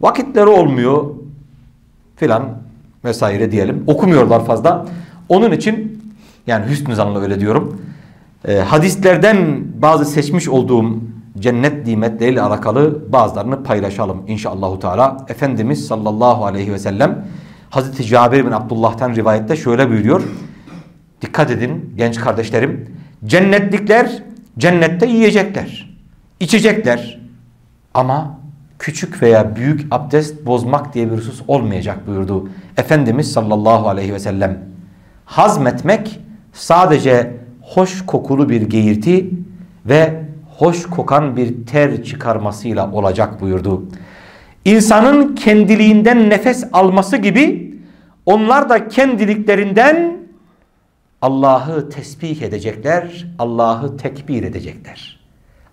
Vakitleri olmuyor filan vesaire diyelim. Okumuyorlar fazla. Onun için yani hüsnü zanlı öyle diyorum. E, hadislerden bazı seçmiş olduğum cennet nimetleriyle alakalı bazılarını paylaşalım inşallahu teala. Efendimiz sallallahu aleyhi ve sellem Hazreti Cabir bin Abdullah'tan rivayette şöyle buyuruyor. Dikkat edin genç kardeşlerim. Cennetlikler cennette yiyecekler, içecekler. Ama küçük veya büyük abdest bozmak diye bir husus olmayacak buyurdu. Efendimiz sallallahu aleyhi ve sellem. Hazmetmek sadece hoş kokulu bir geğirti ve hoş kokan bir ter çıkarmasıyla olacak buyurdu. İnsanın kendiliğinden nefes alması gibi onlar da kendiliklerinden Allah'ı tesbih edecekler, Allah'ı tekbir edecekler.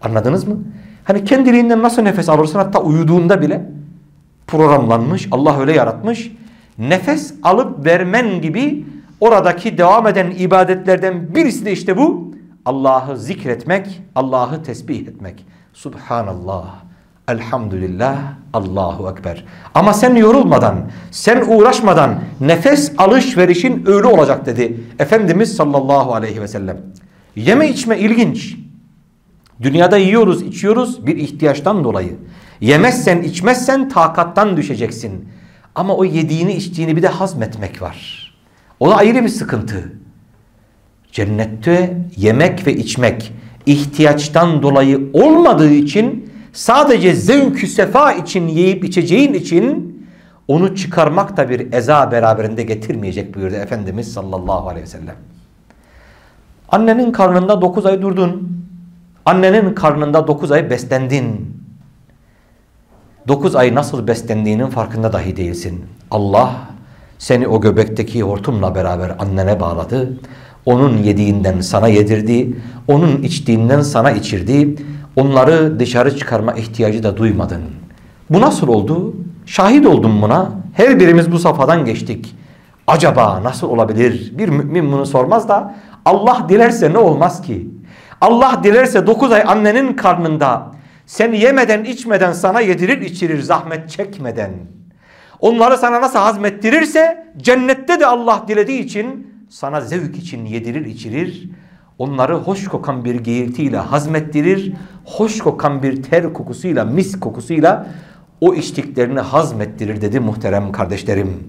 Anladınız mı? Hani kendiliğinden nasıl nefes alırsın hatta uyuduğunda bile programlanmış, Allah öyle yaratmış. Nefes alıp vermen gibi oradaki devam eden ibadetlerden birisi de işte bu. Allah'ı zikretmek, Allah'ı tesbih etmek. Subhanallah, elhamdülillah, Allahu Ekber. Ama sen yorulmadan, sen uğraşmadan nefes alışverişin öyle olacak dedi. Efendimiz sallallahu aleyhi ve sellem. Yeme içme ilginç. Dünyada yiyoruz, içiyoruz bir ihtiyaçtan dolayı. Yemezsen, içmezsen takattan düşeceksin. Ama o yediğini, içtiğini bir de hazmetmek var. O da ayrı bir sıkıntı. Cennette yemek ve içmek ihtiyaçtan dolayı olmadığı için sadece zevkü sefa için yiyip içeceğin için onu çıkarmak da bir eza beraberinde getirmeyecek buyurdu Efendimiz sallallahu aleyhi ve sellem. Annenin karnında 9 ay durdun. Annenin karnında 9 ay beslendin. 9 ay nasıl beslendiğinin farkında dahi değilsin. Allah seni o göbekteki hortumla beraber annene bağladı. Onun yediğinden sana yedirdi. Onun içtiğinden sana içirdi. Onları dışarı çıkarma ihtiyacı da duymadın. Bu nasıl oldu? Şahit oldum buna. Her birimiz bu safhadan geçtik. Acaba nasıl olabilir? Bir mümin bunu sormaz da Allah dilerse ne olmaz ki? Allah dilerse 9 ay annenin karnında seni yemeden içmeden sana yedirir içirir zahmet çekmeden. Onları sana nasıl hazmettirirse cennette de Allah dilediği için sana zevk için yedirir içirir. Onları hoş kokan bir geğirtiyle hazmettirir. Hoş kokan bir ter kokusuyla, mis kokusuyla o içtiklerini hazmettirir dedi muhterem kardeşlerim.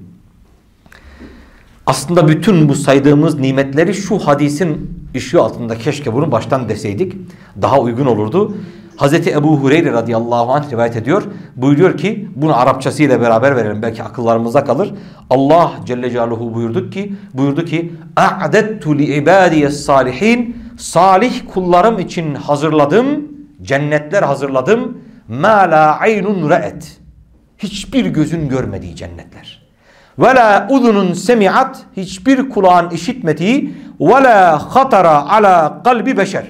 Aslında bütün bu saydığımız nimetleri şu hadisin ışığı altında keşke bunu baştan deseydik daha uygun olurdu. Hazreti Ebu Hureyre radıyallahu anh rivayet ediyor. Buyuruyor ki bunu Arapçasıyla beraber verelim belki akıllarımıza kalır. Allah Celle Celaluhu buyurduk ki buyurdu ki "A'dettu li ibadiyes salihin" Salih kullarım için hazırladım, cennetler hazırladım. "Ma la aynun ra'et." Hiçbir gözün görmediği cennetler. "Ve la udunun semi'at" Hiçbir kulağın işitmediği "Ve la hatara ala kalbi beşer."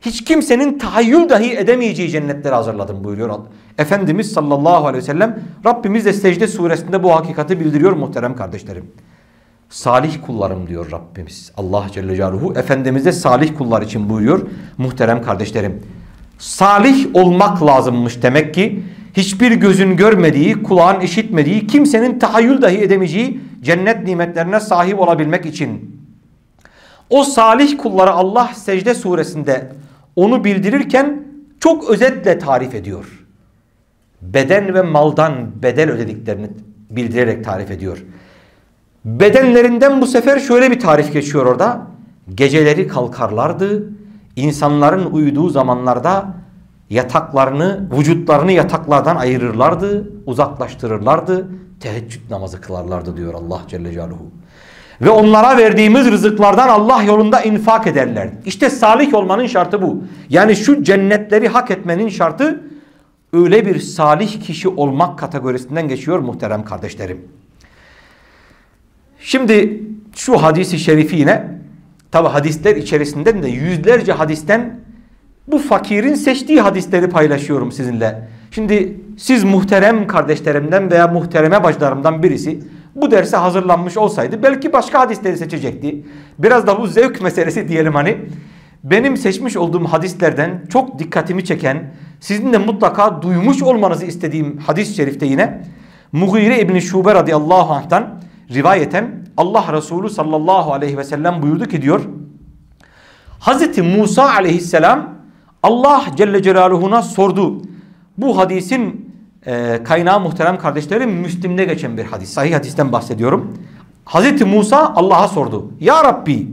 Hiç kimsenin tahayyül dahi edemeyeceği cennetleri hazırladım buyuruyor Efendimiz sallallahu aleyhi ve sellem. Rabbimiz de secde suresinde bu hakikati bildiriyor muhterem kardeşlerim. Salih kullarım diyor Rabbimiz. Allah Celle Celaluhu Efendimiz de salih kullar için buyuruyor muhterem kardeşlerim. Salih olmak lazımmış demek ki hiçbir gözün görmediği, kulağın işitmediği, kimsenin tahayyül dahi edemeyeceği cennet nimetlerine sahip olabilmek için o salih kulları Allah secde suresinde onu bildirirken çok özetle tarif ediyor. Beden ve maldan bedel ödediklerini bildirerek tarif ediyor. Bedenlerinden bu sefer şöyle bir tarif geçiyor orada. Geceleri kalkarlardı. İnsanların uyuduğu zamanlarda yataklarını, vücutlarını yataklardan ayırırlardı, uzaklaştırırlardı. Teheccüd namazı kılarlardı diyor Allah Celle Celaluhu. Ve onlara verdiğimiz rızıklardan Allah yolunda infak ederler. İşte salih olmanın şartı bu. Yani şu cennetleri hak etmenin şartı öyle bir salih kişi olmak kategorisinden geçiyor muhterem kardeşlerim. Şimdi şu hadisi şerifi yine tabi hadisler içerisinden de yüzlerce hadisten bu fakirin seçtiği hadisleri paylaşıyorum sizinle. Şimdi siz muhterem kardeşlerimden veya muhtereme bacılarımdan birisi bu derse hazırlanmış olsaydı belki başka hadisleri seçecekti. Biraz da bu zevk meselesi diyelim hani. Benim seçmiş olduğum hadislerden çok dikkatimi çeken, sizin de mutlaka duymuş olmanızı istediğim hadis-i şerifte yine Mughire İbni Şube radıyallahu anh'tan rivayeten Allah Resulü sallallahu aleyhi ve sellem buyurdu ki diyor Hazreti Musa aleyhisselam Allah Celle Celaluhu'na sordu. Bu hadisin e, kaynağı muhterem kardeşlerim Müslim'de geçen bir hadis. Sahih hadisten bahsediyorum. Hazreti Musa Allah'a sordu. Ya Rabbi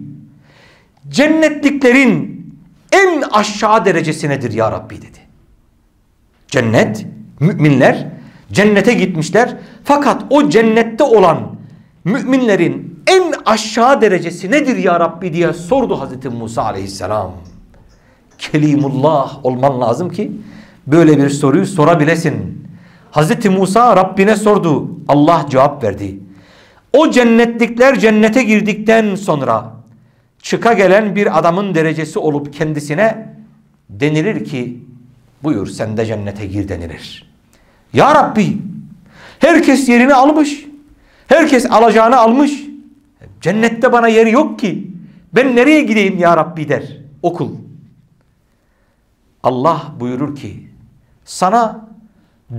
cennetliklerin en aşağı derecesi nedir ya Rabbi dedi. Cennet, müminler cennete gitmişler. Fakat o cennette olan müminlerin en aşağı derecesi nedir ya Rabbi diye sordu Hazreti Musa aleyhisselam. Kelimullah olman lazım ki böyle bir soruyu sorabilesin. Hazreti Musa Rabbine sordu. Allah cevap verdi. O cennetlikler cennete girdikten sonra çıka gelen bir adamın derecesi olup kendisine denilir ki buyur sen de cennete gir denilir. Ya Rabbi herkes yerini almış. Herkes alacağını almış. Cennette bana yeri yok ki. Ben nereye gideyim ya Rabbi der okul. Allah buyurur ki sana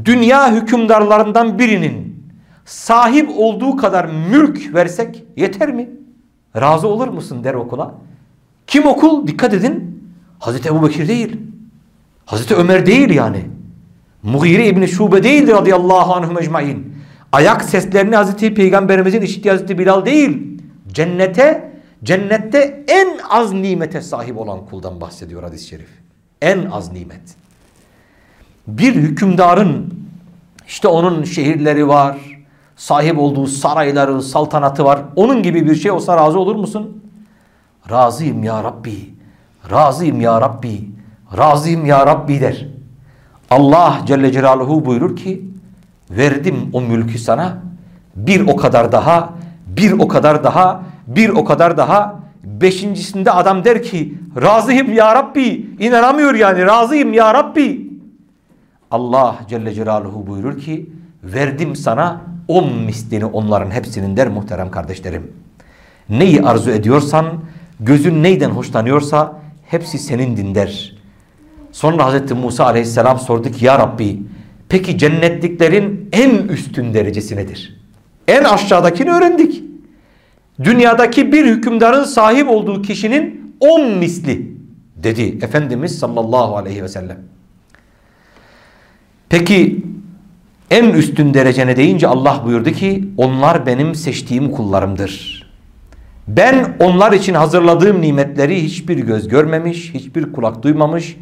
dünya hükümdarlarından birinin sahip olduğu kadar mülk versek yeter mi? Razı olur musun der okula. Kim okul? Dikkat edin. Hazreti Ebu Bekir değil. Hazreti Ömer değil yani. Mughire İbni Şube değildir radıyallahu anhum ecmain. Ayak seslerini Hazreti Peygamberimizin işittiği Hazreti Bilal değil. Cennete, cennette en az nimete sahip olan kuldan bahsediyor hadis-i şerif. En az nimet. Bir hükümdarın işte onun şehirleri var, sahip olduğu sarayları, saltanatı var. Onun gibi bir şey olsa razı olur musun? Razıyım ya Rabbi, razıyım ya Rabbi, razıyım ya Rabbi der. Allah Celle Celaluhu buyurur ki verdim o mülkü sana bir o kadar daha bir o kadar daha bir o kadar daha beşincisinde adam der ki razıyım ya Rabbi inanamıyor yani razıyım ya Rabbi Allah Celle Celaluhu buyurur ki verdim sana on mislini onların hepsinin der muhterem kardeşlerim. Neyi arzu ediyorsan gözün neyden hoşlanıyorsa hepsi senin der. Sonra Hazreti Musa aleyhisselam sordu ki ya Rabbi peki cennetliklerin en üstün derecesi nedir? En aşağıdakini öğrendik. Dünyadaki bir hükümdarın sahip olduğu kişinin on misli dedi Efendimiz sallallahu aleyhi ve sellem. Peki en üstün derecene deyince Allah buyurdu ki onlar benim seçtiğim kullarımdır. Ben onlar için hazırladığım nimetleri hiçbir göz görmemiş, hiçbir kulak duymamış,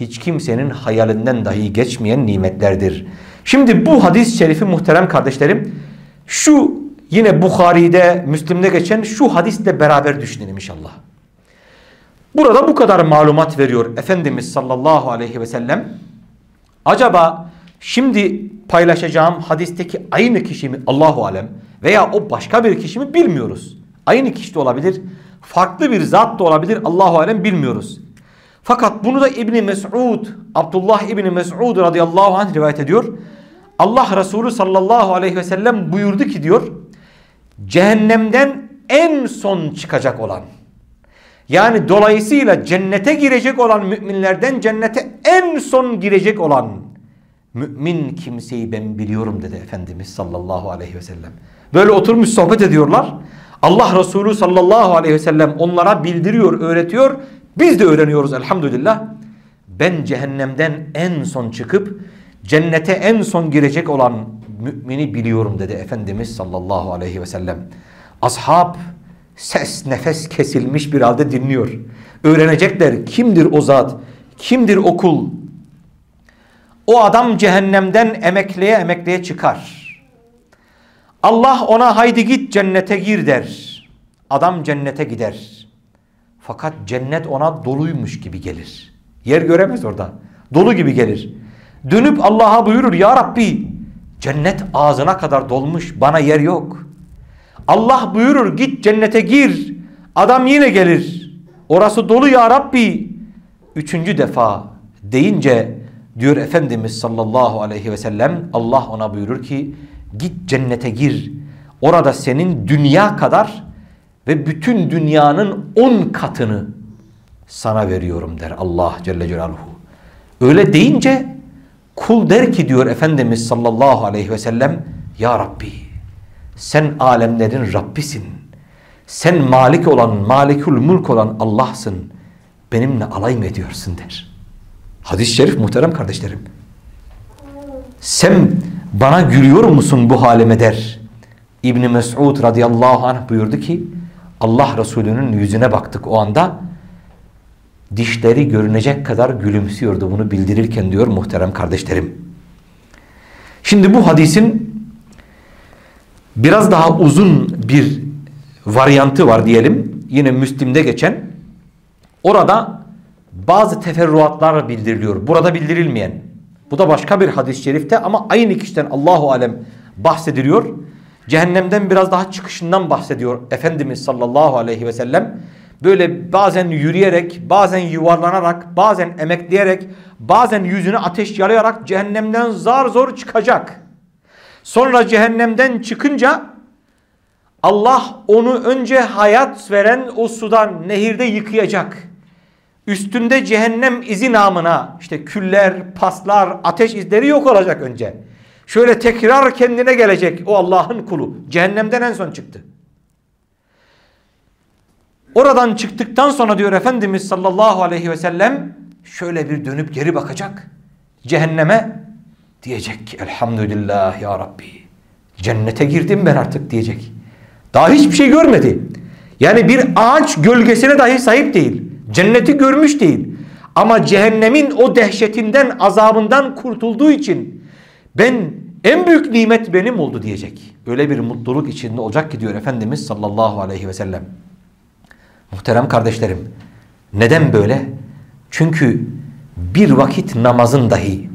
hiç kimsenin hayalinden dahi geçmeyen nimetlerdir. Şimdi bu hadis-i şerifi muhterem kardeşlerim şu yine Bukhari'de, Müslim'de geçen şu hadisle beraber düşünelim inşallah. Burada bu kadar malumat veriyor Efendimiz sallallahu aleyhi ve sellem. Acaba şimdi paylaşacağım hadisteki aynı kişi mi Allahu alem veya o başka bir kişi mi bilmiyoruz. Aynı kişi de olabilir. Farklı bir zat da olabilir. Allahu alem bilmiyoruz. Fakat bunu da İbni Mes'ud, Abdullah İbni Mes'ud radıyallahu anh rivayet ediyor. Allah Resulü sallallahu aleyhi ve sellem buyurdu ki diyor. Cehennemden en son çıkacak olan. Yani dolayısıyla cennete girecek olan müminlerden cennete en son girecek olan mümin kimseyi ben biliyorum dedi Efendimiz sallallahu aleyhi ve sellem. Böyle oturmuş sohbet ediyorlar. Allah Resulü sallallahu aleyhi ve sellem onlara bildiriyor, öğretiyor. Biz de öğreniyoruz elhamdülillah. Ben cehennemden en son çıkıp cennete en son girecek olan mümini biliyorum dedi Efendimiz sallallahu aleyhi ve sellem. Ashab ses nefes kesilmiş bir halde dinliyor. Öğrenecekler kimdir o zat, kimdir o kul. O adam cehennemden emekleye emekleye çıkar. Allah ona haydi git cennete gir der. Adam cennete gider. Fakat cennet ona doluymuş gibi gelir. Yer göremez orada. Dolu gibi gelir. Dönüp Allah'a buyurur ya Rabbi cennet ağzına kadar dolmuş bana yer yok. Allah buyurur git cennete gir. Adam yine gelir. Orası dolu ya Rabbi. Üçüncü defa deyince diyor Efendimiz sallallahu aleyhi ve sellem Allah ona buyurur ki git cennete gir. Orada senin dünya kadar ve bütün dünyanın on katını sana veriyorum der Allah Celle Celaluhu. Öyle deyince kul der ki diyor Efendimiz sallallahu aleyhi ve sellem Ya Rabbi sen alemlerin Rabbisin. Sen malik olan, malikul mulk olan Allah'sın. Benimle alay mı ediyorsun der. Hadis-i şerif muhterem kardeşlerim. Sen bana gülüyor musun bu halime der. İbni Mes'ud radıyallahu anh buyurdu ki Allah Resulü'nün yüzüne baktık o anda. Dişleri görünecek kadar gülümsüyordu bunu bildirirken diyor muhterem kardeşlerim. Şimdi bu hadisin biraz daha uzun bir varyantı var diyelim. Yine Müslim'de geçen. Orada bazı teferruatlar bildiriliyor. Burada bildirilmeyen. Bu da başka bir hadis-i şerifte ama aynı kişiden Allahu alem bahsediliyor. Cehennemden biraz daha çıkışından bahsediyor Efendimiz sallallahu aleyhi ve sellem. Böyle bazen yürüyerek, bazen yuvarlanarak, bazen emekleyerek, bazen yüzünü ateş yalayarak cehennemden zar zor çıkacak. Sonra cehennemden çıkınca Allah onu önce hayat veren o sudan nehirde yıkayacak. Üstünde cehennem izi namına işte küller, paslar, ateş izleri yok olacak önce. Şöyle tekrar kendine gelecek o Allah'ın kulu. Cehennemden en son çıktı. Oradan çıktıktan sonra diyor Efendimiz sallallahu aleyhi ve sellem şöyle bir dönüp geri bakacak. Cehenneme diyecek elhamdülillah ya Rabbi. Cennete girdim ben artık diyecek. Daha hiçbir şey görmedi. Yani bir ağaç gölgesine dahi sahip değil. Cenneti görmüş değil. Ama cehennemin o dehşetinden, azabından kurtulduğu için ben en büyük nimet benim oldu diyecek. Öyle bir mutluluk içinde olacak ki diyor Efendimiz sallallahu aleyhi ve sellem. Muhterem kardeşlerim, neden böyle? Çünkü bir vakit namazın dahi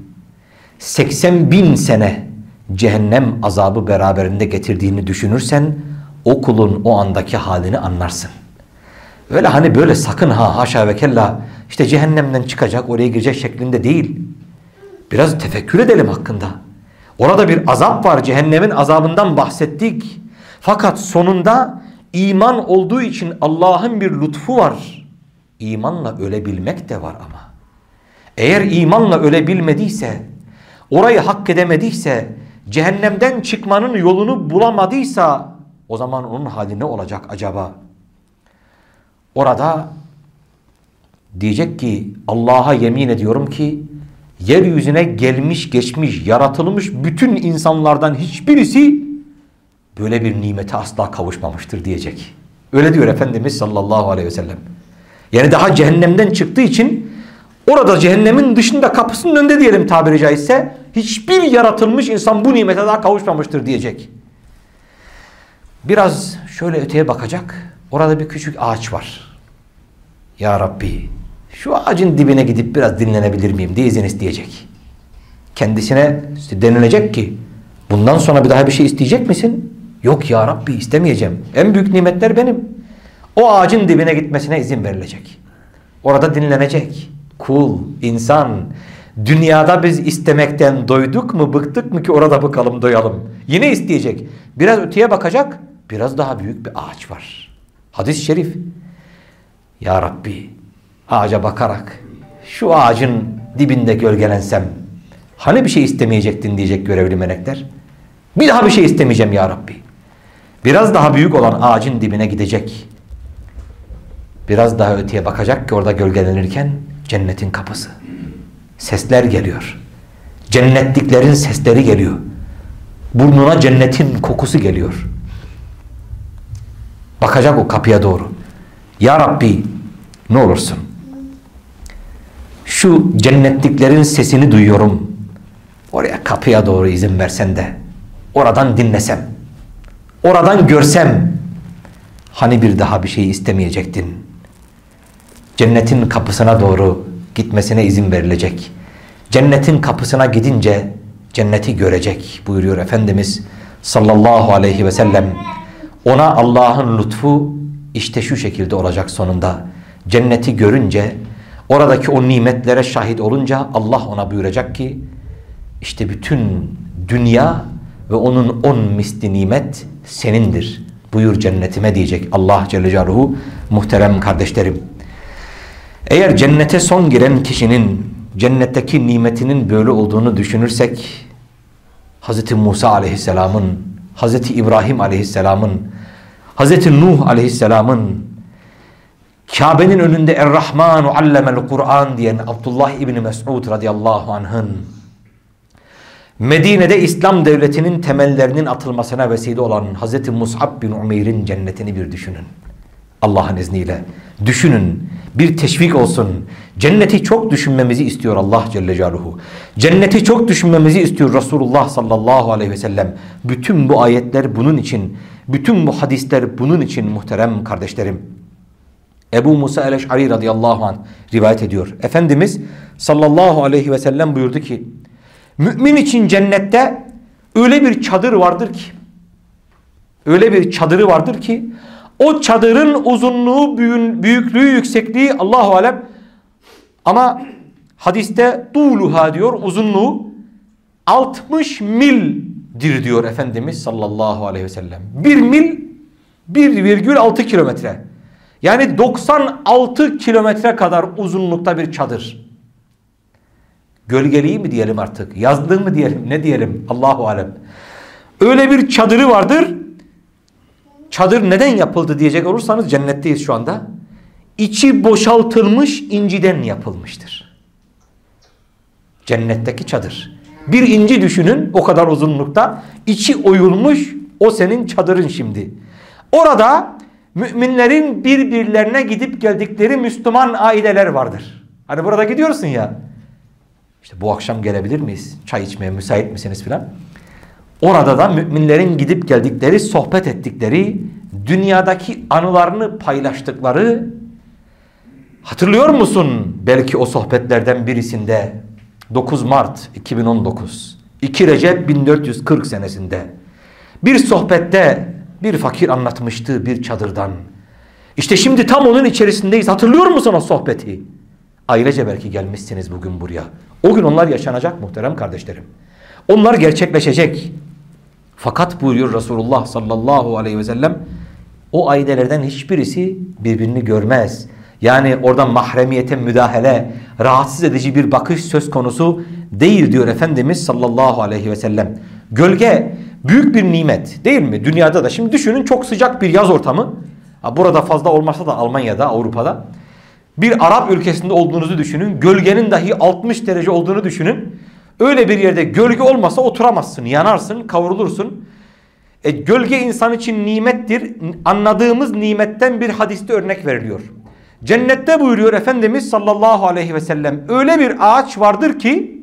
80 bin sene cehennem azabı beraberinde getirdiğini düşünürsen o kulun o andaki halini anlarsın. Öyle hani böyle sakın ha haşa ve kella işte cehennemden çıkacak oraya girecek şeklinde değil. Biraz tefekkür edelim hakkında. Orada bir azap var cehennemin azabından bahsettik. Fakat sonunda iman olduğu için Allah'ın bir lütfu var. İmanla ölebilmek de var ama. Eğer imanla ölebilmediyse, orayı hak edemediyse, cehennemden çıkmanın yolunu bulamadıysa o zaman onun hali ne olacak acaba? Orada diyecek ki Allah'a yemin ediyorum ki yeryüzüne gelmiş geçmiş yaratılmış bütün insanlardan hiçbirisi böyle bir nimete asla kavuşmamıştır diyecek. Öyle diyor Efendimiz sallallahu aleyhi ve sellem. Yani daha cehennemden çıktığı için orada cehennemin dışında kapısının önünde diyelim tabiri caizse hiçbir yaratılmış insan bu nimete daha kavuşmamıştır diyecek. Biraz şöyle öteye bakacak. Orada bir küçük ağaç var. Ya Rabbi şu ağacın dibine gidip biraz dinlenebilir miyim diye izin isteyecek. Kendisine denilecek ki bundan sonra bir daha bir şey isteyecek misin? Yok ya Rabbi istemeyeceğim. En büyük nimetler benim. O ağacın dibine gitmesine izin verilecek. Orada dinlenecek. Kul, insan. Dünyada biz istemekten doyduk mu, bıktık mı ki orada bakalım doyalım. Yine isteyecek. Biraz öteye bakacak. Biraz daha büyük bir ağaç var. Hadis-i şerif. Ya Rabbi ağaca bakarak şu ağacın dibinde gölgelensem hani bir şey istemeyecektin diyecek görevli melekler. Bir daha bir şey istemeyeceğim ya Rabbi. Biraz daha büyük olan ağacın dibine gidecek. Biraz daha öteye bakacak ki orada gölgelenirken cennetin kapısı. Sesler geliyor. Cennetliklerin sesleri geliyor. Burnuna cennetin kokusu geliyor. Bakacak o kapıya doğru. Ya Rabbi ne olursun. Şu cennetliklerin sesini duyuyorum. Oraya kapıya doğru izin versen de oradan dinlesem. Oradan görsem hani bir daha bir şey istemeyecektin. Cennetin kapısına doğru gitmesine izin verilecek. Cennetin kapısına gidince cenneti görecek buyuruyor Efendimiz sallallahu aleyhi ve sellem. Ona Allah'ın lütfu işte şu şekilde olacak sonunda. Cenneti görünce, oradaki o nimetlere şahit olunca Allah ona buyuracak ki işte bütün dünya ve onun on misli nimet senindir. Buyur cennetime diyecek Allah Celle Celaluhu muhterem kardeşlerim. Eğer cennete son giren kişinin cennetteki nimetinin böyle olduğunu düşünürsek Hz. Musa aleyhisselamın, Hz. İbrahim aleyhisselamın, Hz. Nuh aleyhisselamın Kabe'nin önünde Er-Rahmanu allemel Kur'an diyen Abdullah İbni Mes'ud radıyallahu anh'ın Medine'de İslam devletinin temellerinin atılmasına vesile olan Hz. Mus'ab bin Umeyr'in cennetini bir düşünün. Allah'ın izniyle. Düşünün. Bir teşvik olsun. Cenneti çok düşünmemizi istiyor Allah Celle Celaluhu. Cenneti çok düşünmemizi istiyor Resulullah sallallahu aleyhi ve sellem. Bütün bu ayetler bunun için. Bütün bu hadisler bunun için muhterem kardeşlerim. Ebu Musa el-Eş'ari radıyallahu anh rivayet ediyor. Efendimiz sallallahu aleyhi ve sellem buyurdu ki mümin için cennette öyle bir çadır vardır ki öyle bir çadırı vardır ki o çadırın uzunluğu, büyüklüğü, yüksekliği Allahu alem ama hadiste duluha diyor uzunluğu 60 mildir diyor Efendimiz sallallahu aleyhi ve sellem. 1 mil 1,6 kilometre. Yani 96 kilometre kadar uzunlukta bir çadır. Gölgeliği mi diyelim artık? Yazlığı mı diyelim? Ne diyelim? Allahu alem. Öyle bir çadırı vardır. Çadır neden yapıldı diyecek olursanız cennetteyiz şu anda. İçi boşaltılmış inciden yapılmıştır. Cennetteki çadır. Bir inci düşünün o kadar uzunlukta. içi oyulmuş o senin çadırın şimdi. Orada müminlerin birbirlerine gidip geldikleri Müslüman aileler vardır. Hani burada gidiyorsun ya. İşte bu akşam gelebilir miyiz? Çay içmeye müsait misiniz filan? Orada da müminlerin gidip geldikleri, sohbet ettikleri, dünyadaki anılarını paylaştıkları hatırlıyor musun? Belki o sohbetlerden birisinde 9 Mart 2019 2 Recep 1440 senesinde bir sohbette bir fakir anlatmıştı bir çadırdan. İşte şimdi tam onun içerisindeyiz. Hatırlıyor musun o sohbeti? Ailece belki gelmişsiniz bugün buraya. O gün onlar yaşanacak muhterem kardeşlerim. Onlar gerçekleşecek. Fakat buyuruyor Resulullah sallallahu aleyhi ve sellem o ailelerden hiçbirisi birbirini görmez. Yani orada mahremiyete müdahale, rahatsız edici bir bakış söz konusu değil diyor Efendimiz sallallahu aleyhi ve sellem. Gölge büyük bir nimet değil mi? Dünyada da. Şimdi düşünün çok sıcak bir yaz ortamı. Burada fazla olmasa da Almanya'da, Avrupa'da. Bir Arap ülkesinde olduğunuzu düşünün. Gölgenin dahi 60 derece olduğunu düşünün. Öyle bir yerde gölge olmasa oturamazsın, yanarsın, kavrulursun. E, gölge insan için nimettir. Anladığımız nimetten bir hadiste örnek veriliyor. Cennette buyuruyor Efendimiz sallallahu aleyhi ve sellem öyle bir ağaç vardır ki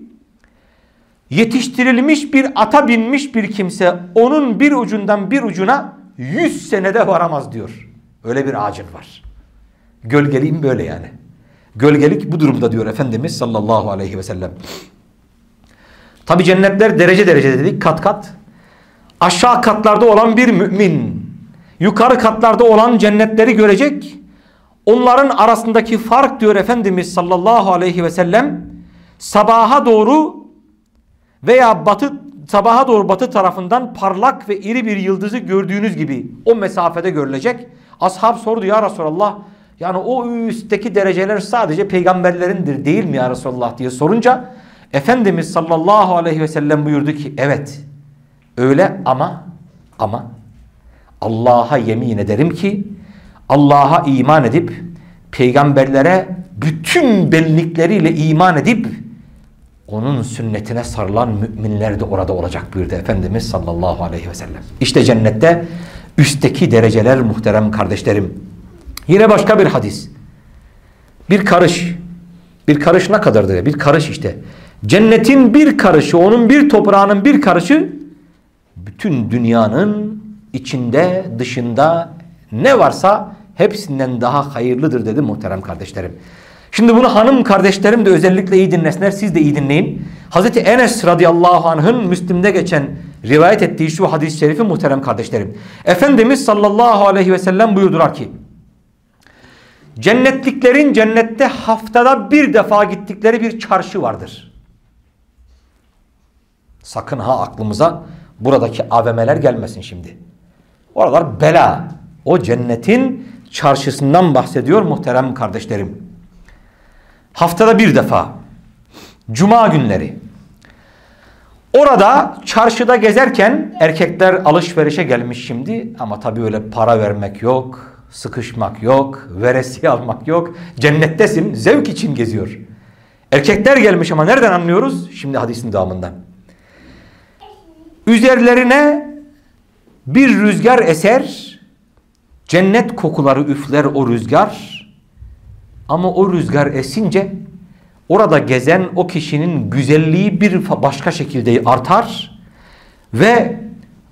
yetiştirilmiş bir ata binmiş bir kimse onun bir ucundan bir ucuna yüz senede varamaz diyor. Öyle bir ağacın var. Gölgeliğim böyle yani. Gölgelik bu durumda diyor Efendimiz sallallahu aleyhi ve sellem. Tabi cennetler derece derece dedik kat kat. Aşağı katlarda olan bir mümin yukarı katlarda olan cennetleri görecek. Onların arasındaki fark diyor Efendimiz sallallahu aleyhi ve sellem sabaha doğru veya batı sabaha doğru batı tarafından parlak ve iri bir yıldızı gördüğünüz gibi o mesafede görülecek. Ashab sordu ya Resulallah yani o üstteki dereceler sadece peygamberlerindir değil mi ya Resulallah diye sorunca Efendimiz sallallahu aleyhi ve sellem buyurdu ki evet öyle ama ama Allah'a yemin ederim ki Allah'a iman edip peygamberlere bütün benlikleriyle iman edip onun sünnetine sarılan müminler de orada olacak buyurdu Efendimiz sallallahu aleyhi ve sellem. İşte cennette üstteki dereceler muhterem kardeşlerim. Yine başka bir hadis. Bir karış. Bir karış ne kadardır? Bir karış işte. Cennetin bir karışı, onun bir toprağının bir karışı bütün dünyanın içinde, dışında ne varsa hepsinden daha hayırlıdır dedi muhterem kardeşlerim. Şimdi bunu hanım kardeşlerim de özellikle iyi dinlesinler. Siz de iyi dinleyin. Hazreti Enes radıyallahu anh'ın Müslim'de geçen rivayet ettiği şu hadis-i şerifi muhterem kardeşlerim. Efendimiz sallallahu aleyhi ve sellem buyurdular ki Cennetliklerin cennette haftada bir defa gittikleri bir çarşı vardır. Sakın ha aklımıza buradaki AVM'ler gelmesin şimdi. Oralar bela. O cennetin çarşısından bahsediyor muhterem kardeşlerim. Haftada bir defa. Cuma günleri. Orada çarşıda gezerken erkekler alışverişe gelmiş şimdi ama tabii öyle para vermek yok, sıkışmak yok, veresiye almak yok. Cennettesin, zevk için geziyor. Erkekler gelmiş ama nereden anlıyoruz? Şimdi hadisin devamından. Üzerlerine bir rüzgar eser, cennet kokuları üfler o rüzgar. Ama o rüzgar esince orada gezen o kişinin güzelliği bir başka şekilde artar ve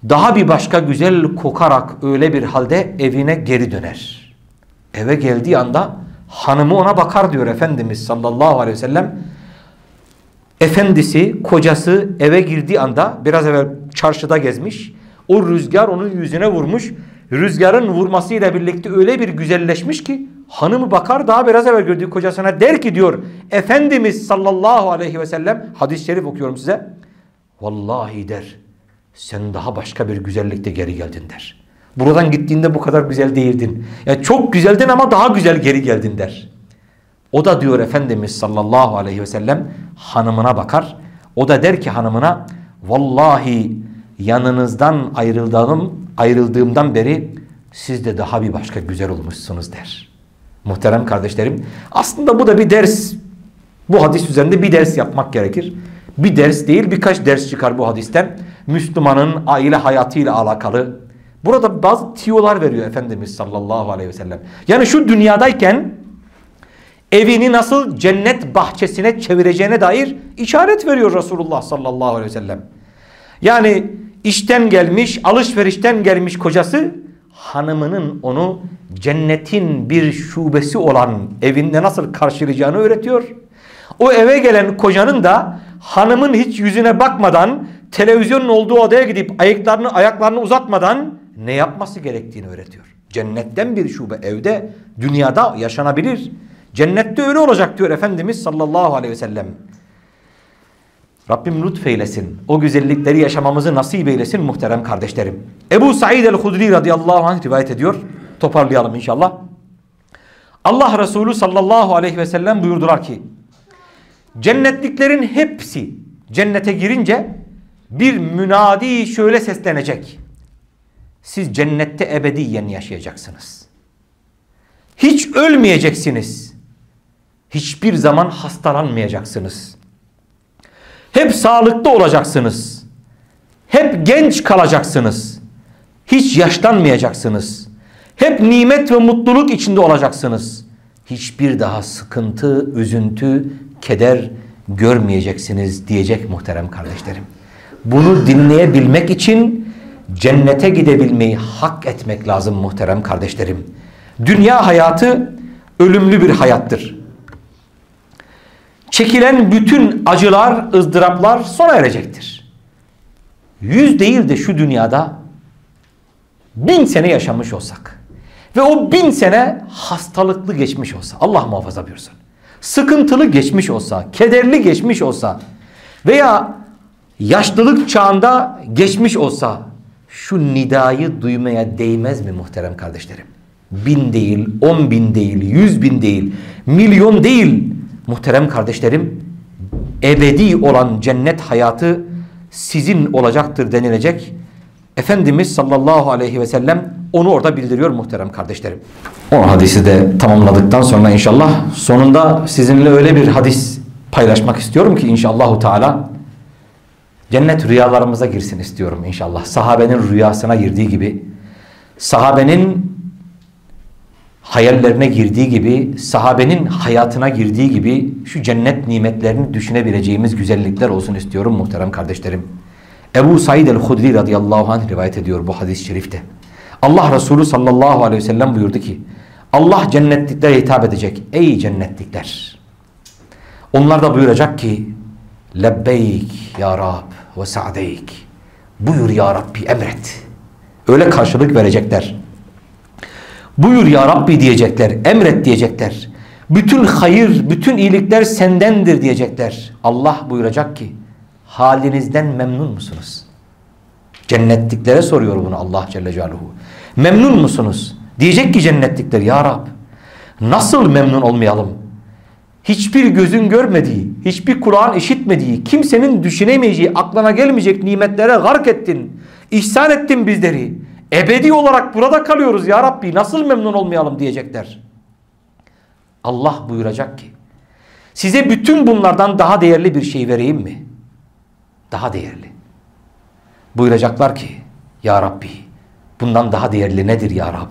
daha bir başka güzel kokarak öyle bir halde evine geri döner. Eve geldiği anda hanımı ona bakar diyor Efendimiz sallallahu aleyhi ve sellem. Efendisi, kocası eve girdiği anda biraz evvel çarşıda gezmiş. O rüzgar onun yüzüne vurmuş. Rüzgarın vurmasıyla birlikte öyle bir güzelleşmiş ki hanımı bakar daha biraz evvel gördüğü kocasına der ki diyor Efendimiz sallallahu aleyhi ve sellem hadis-i şerif okuyorum size. Vallahi der sen daha başka bir güzellikte geri geldin der. Buradan gittiğinde bu kadar güzel değildin. Ya çok güzeldin ama daha güzel geri geldin der. O da diyor Efendimiz sallallahu aleyhi ve sellem hanımına bakar. O da der ki hanımına vallahi yanınızdan ayrıldığım, ayrıldığımdan beri siz de daha bir başka güzel olmuşsunuz der. Muhterem kardeşlerim aslında bu da bir ders. Bu hadis üzerinde bir ders yapmak gerekir. Bir ders değil birkaç ders çıkar bu hadisten. Müslümanın aile hayatıyla alakalı. Burada bazı tiyolar veriyor Efendimiz sallallahu aleyhi ve sellem. Yani şu dünyadayken evini nasıl cennet bahçesine çevireceğine dair işaret veriyor Resulullah sallallahu aleyhi ve sellem. Yani işten gelmiş, alışverişten gelmiş kocası hanımının onu cennetin bir şubesi olan evinde nasıl karşılayacağını öğretiyor. O eve gelen kocanın da hanımın hiç yüzüne bakmadan televizyonun olduğu odaya gidip ayaklarını ayaklarını uzatmadan ne yapması gerektiğini öğretiyor. Cennetten bir şube evde dünyada yaşanabilir. Cennette öyle olacak diyor Efendimiz sallallahu aleyhi ve sellem. Rabbim lütfeylesin. O güzellikleri yaşamamızı nasip eylesin muhterem kardeşlerim. Ebu Said el-Hudri radıyallahu anh rivayet ediyor. Toparlayalım inşallah. Allah Resulü sallallahu aleyhi ve sellem buyurdular ki cennetliklerin hepsi cennete girince bir münadi şöyle seslenecek. Siz cennette ebediyen yaşayacaksınız. Hiç ölmeyeceksiniz. Hiçbir zaman hastalanmayacaksınız. Hep sağlıklı olacaksınız. Hep genç kalacaksınız. Hiç yaşlanmayacaksınız. Hep nimet ve mutluluk içinde olacaksınız. Hiçbir daha sıkıntı, üzüntü, keder görmeyeceksiniz diyecek muhterem kardeşlerim. Bunu dinleyebilmek için cennete gidebilmeyi hak etmek lazım muhterem kardeşlerim. Dünya hayatı ölümlü bir hayattır. Çekilen bütün acılar, ızdıraplar sona erecektir. Yüz değil de şu dünyada bin sene yaşamış olsak ve o bin sene hastalıklı geçmiş olsa Allah muhafaza buyursun. Sıkıntılı geçmiş olsa, kederli geçmiş olsa veya yaşlılık çağında geçmiş olsa şu nidayı duymaya değmez mi muhterem kardeşlerim? Bin değil, on bin değil, yüz bin değil, milyon değil muhterem kardeşlerim ebedi olan cennet hayatı sizin olacaktır denilecek. Efendimiz sallallahu aleyhi ve sellem onu orada bildiriyor muhterem kardeşlerim. O hadisi de tamamladıktan sonra inşallah sonunda sizinle öyle bir hadis paylaşmak istiyorum ki inşallahu teala cennet rüyalarımıza girsin istiyorum inşallah. Sahabenin rüyasına girdiği gibi sahabenin hayallerine girdiği gibi, sahabenin hayatına girdiği gibi şu cennet nimetlerini düşünebileceğimiz güzellikler olsun istiyorum muhterem kardeşlerim. Ebu Said el-Hudri radıyallahu anh rivayet ediyor bu hadis-i şerifte. Allah Resulü sallallahu aleyhi ve sellem buyurdu ki Allah cennetliklere hitap edecek. Ey cennetlikler! Onlar da buyuracak ki Lebbeyk ya Rab ve sa'deyk. Buyur ya Rabbi emret. Öyle karşılık verecekler. Buyur ya Rabbi diyecekler. Emret diyecekler. Bütün hayır, bütün iyilikler sendendir diyecekler. Allah buyuracak ki halinizden memnun musunuz? Cennetliklere soruyor bunu Allah Celle Celaluhu. Memnun musunuz? Diyecek ki cennetlikler ya Rab nasıl memnun olmayalım? Hiçbir gözün görmediği, hiçbir kulağın işitmediği, kimsenin düşünemeyeceği, aklına gelmeyecek nimetlere gark ettin. İhsan ettin bizleri. Ebedi olarak burada kalıyoruz ya Rabbi nasıl memnun olmayalım diyecekler. Allah buyuracak ki size bütün bunlardan daha değerli bir şey vereyim mi? Daha değerli. Buyuracaklar ki ya Rabbi bundan daha değerli nedir ya Rab?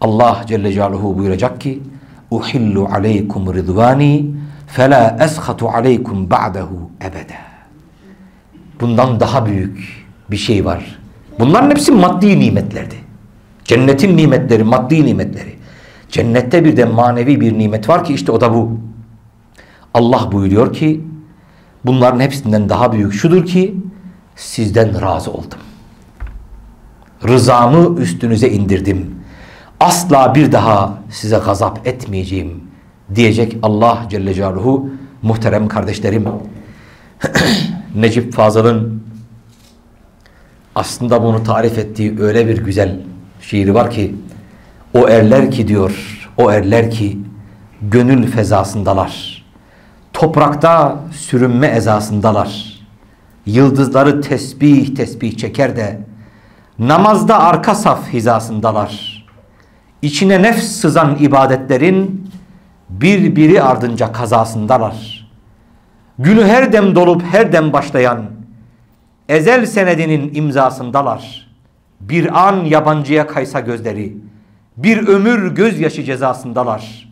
Allah Celle Celaluhu buyuracak ki uhillu aleykum ridvani fela eshatu aleykum ba'dahu ebede. Bundan daha büyük bir şey var. Bunların hepsi maddi nimetlerdi. Cennetin nimetleri, maddi nimetleri. Cennette bir de manevi bir nimet var ki işte o da bu. Allah buyuruyor ki bunların hepsinden daha büyük şudur ki sizden razı oldum. Rızamı üstünüze indirdim. Asla bir daha size gazap etmeyeceğim diyecek Allah Celle Celaluhu muhterem kardeşlerim. Necip Fazıl'ın aslında bunu tarif ettiği öyle bir güzel şiiri var ki o erler ki diyor o erler ki gönül fezasındalar. Toprakta sürünme ezasındalar. Yıldızları tesbih tesbih çeker de namazda arka saf hizasındalar. İçine nefs sızan ibadetlerin birbiri ardınca kazasındalar. Günü her dem dolup her dem başlayan ezel senedinin imzasındalar. Bir an yabancıya kaysa gözleri, bir ömür gözyaşı cezasındalar.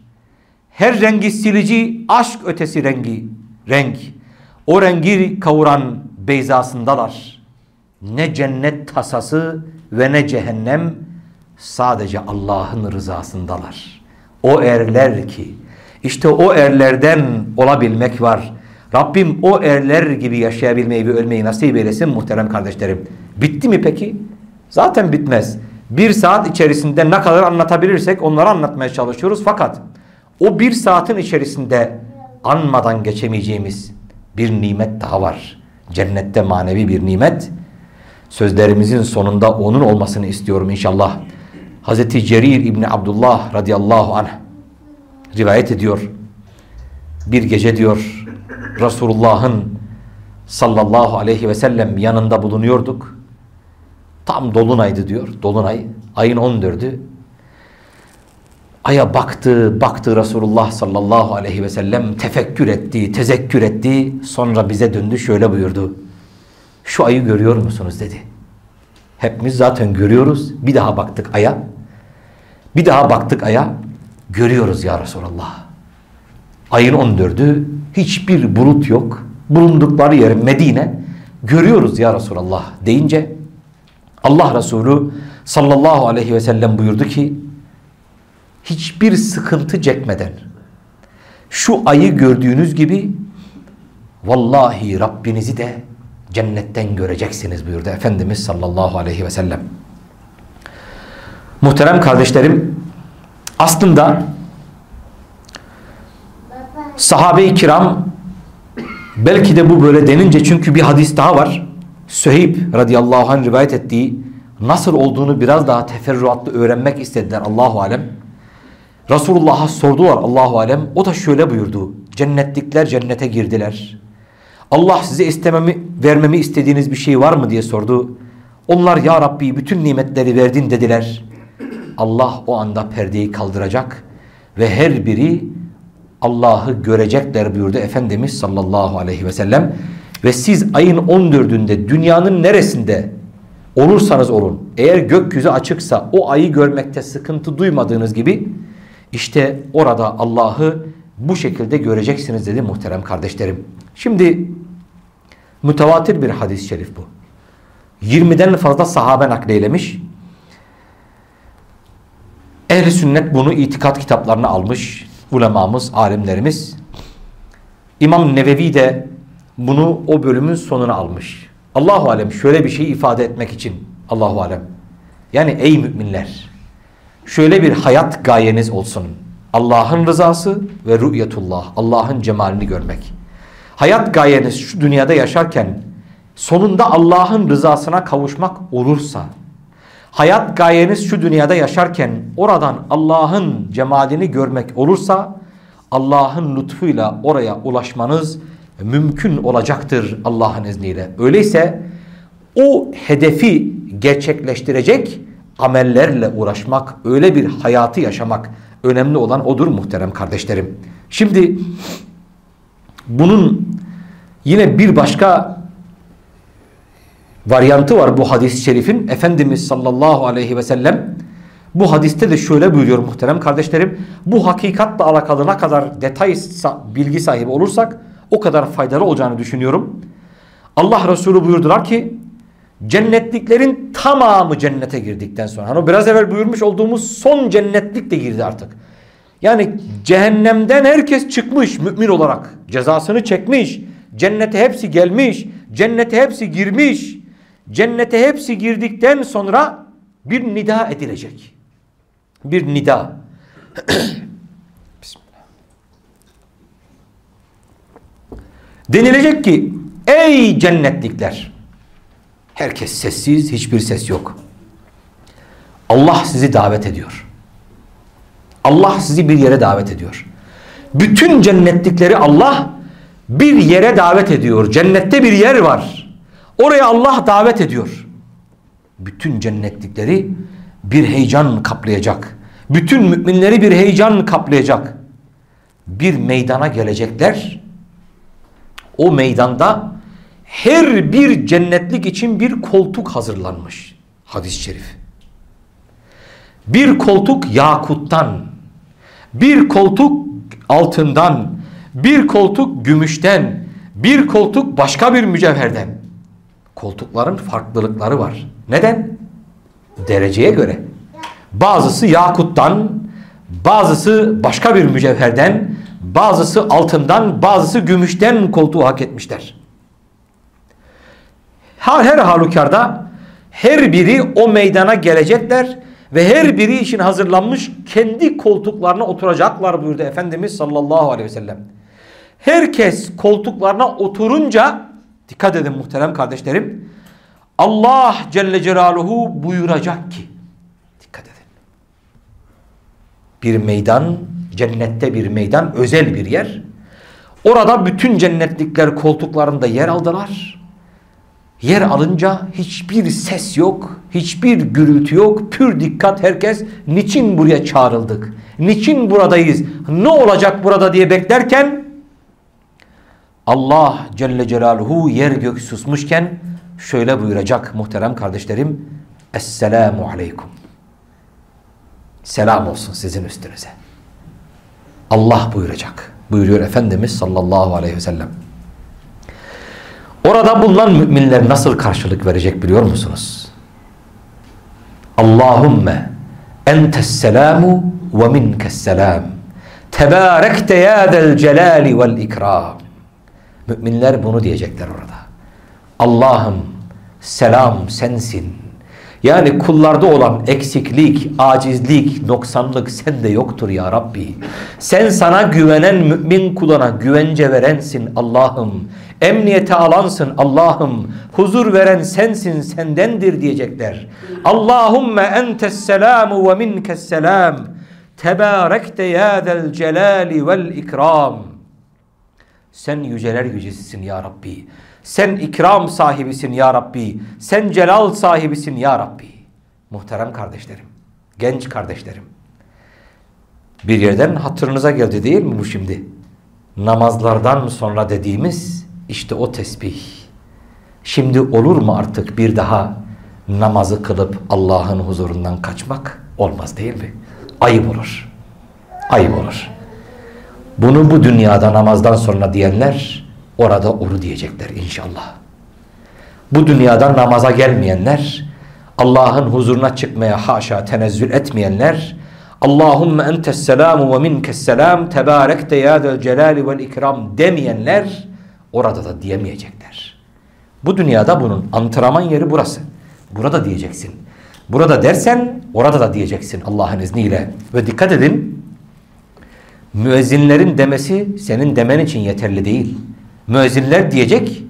Her rengi silici aşk ötesi rengi, renk. O rengi kavuran beyzasındalar. Ne cennet tasası ve ne cehennem sadece Allah'ın rızasındalar. O erler ki işte o erlerden olabilmek var. Rabbim o erler gibi yaşayabilmeyi ve ölmeyi nasip eylesin muhterem kardeşlerim. Bitti mi peki? Zaten bitmez. Bir saat içerisinde ne kadar anlatabilirsek onları anlatmaya çalışıyoruz. Fakat o bir saatin içerisinde anmadan geçemeyeceğimiz bir nimet daha var. Cennette manevi bir nimet. Sözlerimizin sonunda onun olmasını istiyorum inşallah. Hazreti Cerir İbni Abdullah radıyallahu anh rivayet ediyor. Bir gece diyor Resulullah'ın sallallahu aleyhi ve sellem yanında bulunuyorduk. Tam dolunaydı diyor. Dolunay. Ayın 14'ü. Aya baktı, baktı Resulullah sallallahu aleyhi ve sellem tefekkür etti, tezekkür etti. Sonra bize döndü şöyle buyurdu. Şu ayı görüyor musunuz dedi. Hepimiz zaten görüyoruz. Bir daha baktık aya. Bir daha baktık aya. Görüyoruz ya Resulallah. Ayın 14'ü hiçbir bulut yok. Bulundukları yer Medine. Görüyoruz ya Resulallah deyince Allah Resulü sallallahu aleyhi ve sellem buyurdu ki hiçbir sıkıntı çekmeden şu ayı gördüğünüz gibi vallahi Rabbinizi de cennetten göreceksiniz buyurdu Efendimiz sallallahu aleyhi ve sellem. Muhterem kardeşlerim aslında sahabe-i kiram belki de bu böyle denince çünkü bir hadis daha var. Süheyb radıyallahu anh rivayet ettiği nasıl olduğunu biraz daha teferruatlı öğrenmek istediler Allahu alem. Resulullah'a sordular Allahu alem. O da şöyle buyurdu. Cennetlikler cennete girdiler. Allah size istememi, vermemi istediğiniz bir şey var mı diye sordu. Onlar ya Rabbi bütün nimetleri verdin dediler. Allah o anda perdeyi kaldıracak ve her biri Allah'ı görecekler buyurdu Efendimiz sallallahu aleyhi ve sellem. Ve siz ayın 14'ünde dünyanın neresinde olursanız olun eğer gökyüzü açıksa o ayı görmekte sıkıntı duymadığınız gibi işte orada Allah'ı bu şekilde göreceksiniz dedi muhterem kardeşlerim. Şimdi mütevatir bir hadis-i şerif bu. 20'den fazla sahabe nakleylemiş. Ehli sünnet bunu itikat kitaplarına almış. Ulemamız, alimlerimiz. İmam Nevevi de bunu o bölümün sonuna almış. Allahu alem şöyle bir şey ifade etmek için Allahu alem. Yani ey müminler şöyle bir hayat gayeniz olsun. Allah'ın rızası ve rü'yetullah. Allah'ın cemalini görmek. Hayat gayeniz şu dünyada yaşarken sonunda Allah'ın rızasına kavuşmak olursa hayat gayeniz şu dünyada yaşarken oradan Allah'ın cemalini görmek olursa Allah'ın lütfuyla oraya ulaşmanız mümkün olacaktır Allah'ın izniyle. Öyleyse o hedefi gerçekleştirecek amellerle uğraşmak, öyle bir hayatı yaşamak önemli olan odur muhterem kardeşlerim. Şimdi bunun yine bir başka varyantı var bu hadis-i şerifin. Efendimiz sallallahu aleyhi ve sellem bu hadiste de şöyle buyuruyor muhterem kardeşlerim. Bu hakikatla alakalı ne kadar detay bilgi sahibi olursak o kadar faydalı olacağını düşünüyorum. Allah Resulü buyurdular ki Cennetliklerin tamamı cennete girdikten sonra. Hani biraz evvel buyurmuş olduğumuz son cennetlik de girdi artık. Yani cehennemden herkes çıkmış mümin olarak. Cezasını çekmiş. Cennete hepsi gelmiş. Cennete hepsi girmiş. Cennete hepsi girdikten sonra bir nida edilecek. Bir nida. Denilecek ki ey cennetlikler. Herkes sessiz, hiçbir ses yok. Allah sizi davet ediyor. Allah sizi bir yere davet ediyor. Bütün cennetlikleri Allah bir yere davet ediyor. Cennette bir yer var. Oraya Allah davet ediyor. Bütün cennetlikleri bir heyecan kaplayacak. Bütün müminleri bir heyecan kaplayacak. Bir meydana gelecekler. O meydanda her bir cennetlik için bir koltuk hazırlanmış. Hadis-i şerif. Bir koltuk yakuttan, bir koltuk altından, bir koltuk gümüşten, bir koltuk başka bir mücevherden. Koltukların farklılıkları var. Neden? Dereceye göre. Bazısı yakuttan, bazısı başka bir mücevherden, bazısı altından, bazısı gümüşten koltuğu hak etmişler. Her halükarda her biri o meydana gelecekler ve her biri için hazırlanmış kendi koltuklarına oturacaklar buyurdu Efendimiz sallallahu aleyhi ve sellem. Herkes koltuklarına oturunca dikkat edin muhterem kardeşlerim Allah Celle Celaluhu buyuracak ki dikkat edin. Bir meydan cennette bir meydan özel bir yer. Orada bütün cennetlikler koltuklarında yer aldılar. Yer alınca hiçbir ses yok, hiçbir gürültü yok. Pür dikkat herkes niçin buraya çağrıldık? Niçin buradayız? Ne olacak burada diye beklerken Allah Celle Celaluhu yer gök susmuşken şöyle buyuracak muhterem kardeşlerim. Esselamu Aleyküm. Selam olsun sizin üstünüze. Allah buyuracak. Buyuruyor Efendimiz sallallahu aleyhi ve sellem. Orada bulunan müminler nasıl karşılık verecek biliyor musunuz? Allahümme entes selamu ve minkes selam. Tebarekte ya del celali vel ikram. Müminler bunu diyecekler orada. Allah'ım selam sensin. Yani kullarda olan eksiklik, acizlik, noksanlık sende yoktur ya Rabbi. Sen sana güvenen mümin kulana güvence verensin Allah'ım. Emniyete alansın Allah'ım. Huzur veren sensin sendendir diyecekler. Allahümme entes selamu ve minkes selam. Tebarekte ya del celali vel ikram. Sen yüceler yücesisin ya Rabbi. Sen ikram sahibisin ya Rabbi. Sen celal sahibisin ya Rabbi. Muhterem kardeşlerim, genç kardeşlerim. Bir yerden hatırınıza geldi değil mi bu şimdi? Namazlardan sonra dediğimiz işte o tesbih. Şimdi olur mu artık bir daha namazı kılıp Allah'ın huzurundan kaçmak? Olmaz değil mi? Ayıp olur. Ayıp olur. Bunu bu dünyada namazdan sonra diyenler orada oru diyecekler inşallah. Bu dünyada namaza gelmeyenler, Allah'ın huzuruna çıkmaya haşa tenezzül etmeyenler, Allahümme entes selamu ve minkes selam tebarekte ya del celali vel ikram demeyenler orada da diyemeyecekler. Bu dünyada bunun antrenman yeri burası. Burada diyeceksin. Burada dersen orada da diyeceksin Allah'ın izniyle. Ve dikkat edin müezzinlerin demesi senin demen için yeterli değil. Müezzinler diyecek,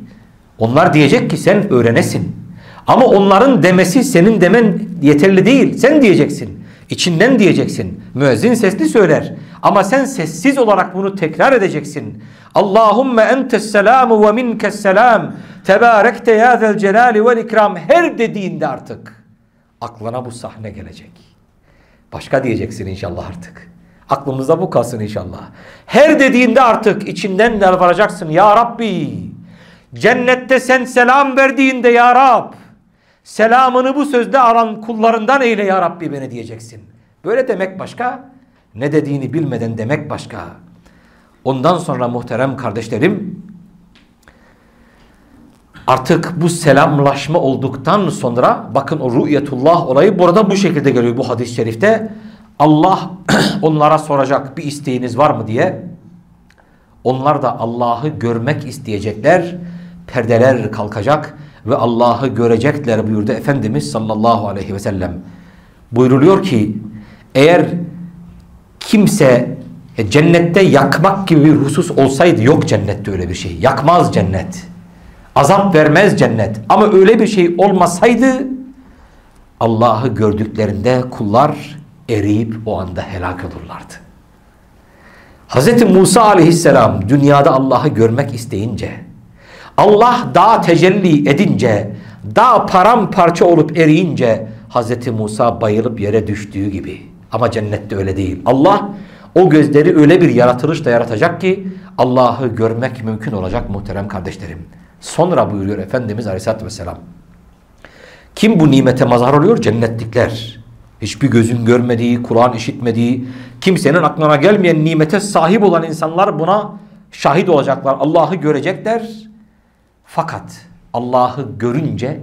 onlar diyecek ki sen öğrenesin. Ama onların demesi senin demen yeterli değil. Sen diyeceksin. İçinden diyeceksin. Müezzin sesli söyler. Ama sen sessiz olarak bunu tekrar edeceksin. Allahümme entes selamu ve minkes selam. Tebarekte ya zel celali vel ikram. Her dediğinde artık aklına bu sahne gelecek. Başka diyeceksin inşallah artık. Aklımızda bu kalsın inşallah. Her dediğinde artık içinden yalvaracaksın. Ya Rabbi cennette sen selam verdiğinde Ya Rab selamını bu sözde alan kullarından eyle Ya Rabbi beni diyeceksin. Böyle demek başka. Ne dediğini bilmeden demek başka. Ondan sonra muhterem kardeşlerim Artık bu selamlaşma olduktan sonra bakın o rü'yetullah olayı burada bu şekilde geliyor bu hadis-i şerifte. Allah onlara soracak bir isteğiniz var mı diye. Onlar da Allah'ı görmek isteyecekler. Perdeler kalkacak ve Allah'ı görecekler buyurdu Efendimiz sallallahu aleyhi ve sellem. Buyruluyor ki eğer kimse cennette yakmak gibi bir husus olsaydı yok cennette öyle bir şey. Yakmaz cennet. Azap vermez cennet. Ama öyle bir şey olmasaydı Allah'ı gördüklerinde kullar eriyip o anda helak olurlardı. Hz. Musa aleyhisselam dünyada Allah'ı görmek isteyince Allah daha tecelli edince daha paramparça olup eriyince Hz. Musa bayılıp yere düştüğü gibi. Ama cennette öyle değil. Allah o gözleri öyle bir yaratılışla yaratacak ki Allah'ı görmek mümkün olacak muhterem kardeşlerim. Sonra buyuruyor Efendimiz Aleyhisselatü Vesselam. Kim bu nimete mazhar oluyor? Cennetlikler. Hiçbir gözün görmediği, Kur'an işitmediği, kimsenin aklına gelmeyen nimete sahip olan insanlar buna şahit olacaklar. Allah'ı görecekler. Fakat Allah'ı görünce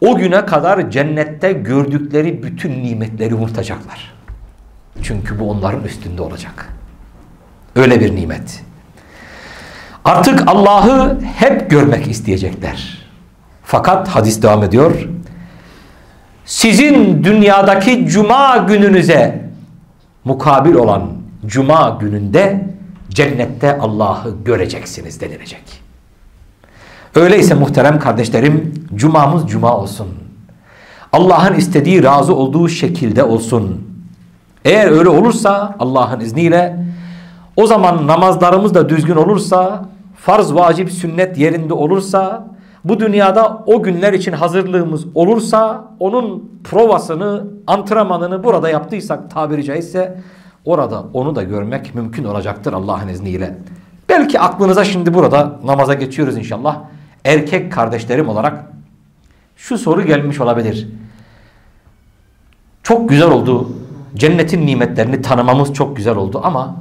o güne kadar cennette gördükleri bütün nimetleri unutacaklar. Çünkü bu onların üstünde olacak. Öyle bir nimet. Artık Allah'ı hep görmek isteyecekler. Fakat hadis devam ediyor. Sizin dünyadaki cuma gününüze mukabil olan cuma gününde cennette Allah'ı göreceksiniz denilecek. Öyleyse muhterem kardeşlerim cumamız cuma olsun. Allah'ın istediği razı olduğu şekilde olsun. Eğer öyle olursa Allah'ın izniyle o zaman namazlarımız da düzgün olursa farz, vacip, sünnet yerinde olursa bu dünyada o günler için hazırlığımız olursa onun provasını, antrenmanını burada yaptıysak tabiri caizse orada onu da görmek mümkün olacaktır Allah'ın izniyle. Belki aklınıza şimdi burada namaza geçiyoruz inşallah. Erkek kardeşlerim olarak şu soru gelmiş olabilir. Çok güzel oldu. Cennetin nimetlerini tanımamız çok güzel oldu ama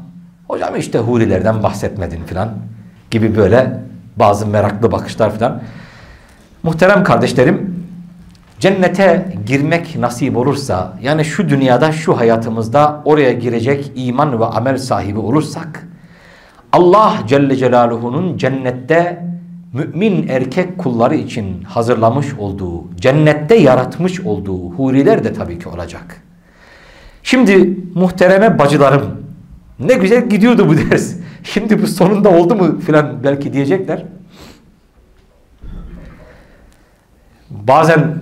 hocam işte hurilerden bahsetmedin filan gibi böyle bazı meraklı bakışlar filan. Muhterem kardeşlerim cennete girmek nasip olursa yani şu dünyada şu hayatımızda oraya girecek iman ve amel sahibi olursak Allah Celle Celaluhu'nun cennette mümin erkek kulları için hazırlamış olduğu, cennette yaratmış olduğu huriler de tabii ki olacak. Şimdi muhtereme bacılarım ne güzel gidiyordu bu ders. Şimdi bu sonunda oldu mu filan belki diyecekler. Bazen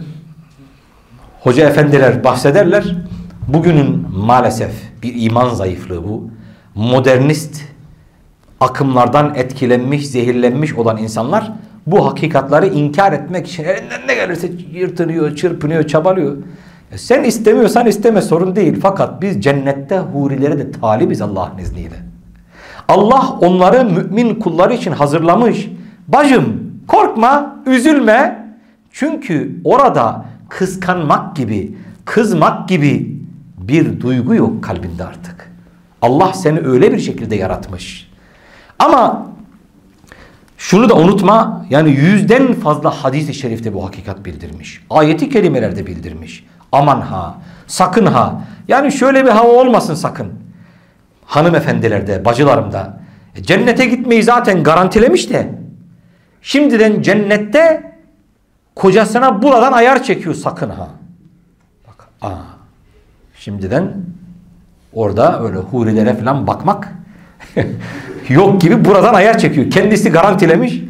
hoca efendiler bahsederler. Bugünün maalesef bir iman zayıflığı bu. Modernist akımlardan etkilenmiş, zehirlenmiş olan insanlar bu hakikatları inkar etmek için elinden ne gelirse yırtınıyor, çırpınıyor, çabalıyor. E sen istemiyorsan isteme sorun değil. Fakat biz cennette hurilere de talibiz Allah'ın izniyle. Allah onları mümin kulları için hazırlamış. Bacım korkma, üzülme. Çünkü orada kıskanmak gibi, kızmak gibi bir duygu yok kalbinde artık. Allah seni öyle bir şekilde yaratmış. Ama şunu da unutma yani yüzden fazla hadis-i şerifte bu hakikat bildirmiş. Ayeti kelimelerde bildirmiş. Aman ha, sakın ha. Yani şöyle bir hava olmasın sakın. Hanımefendilerde, bacılarımda. E, cennete gitmeyi zaten garantilemiş de. Şimdiden cennette kocasına buradan ayar çekiyor sakın ha. Bak, aa. Şimdiden orada öyle hurilere falan bakmak yok gibi buradan ayar çekiyor. Kendisi garantilemiş.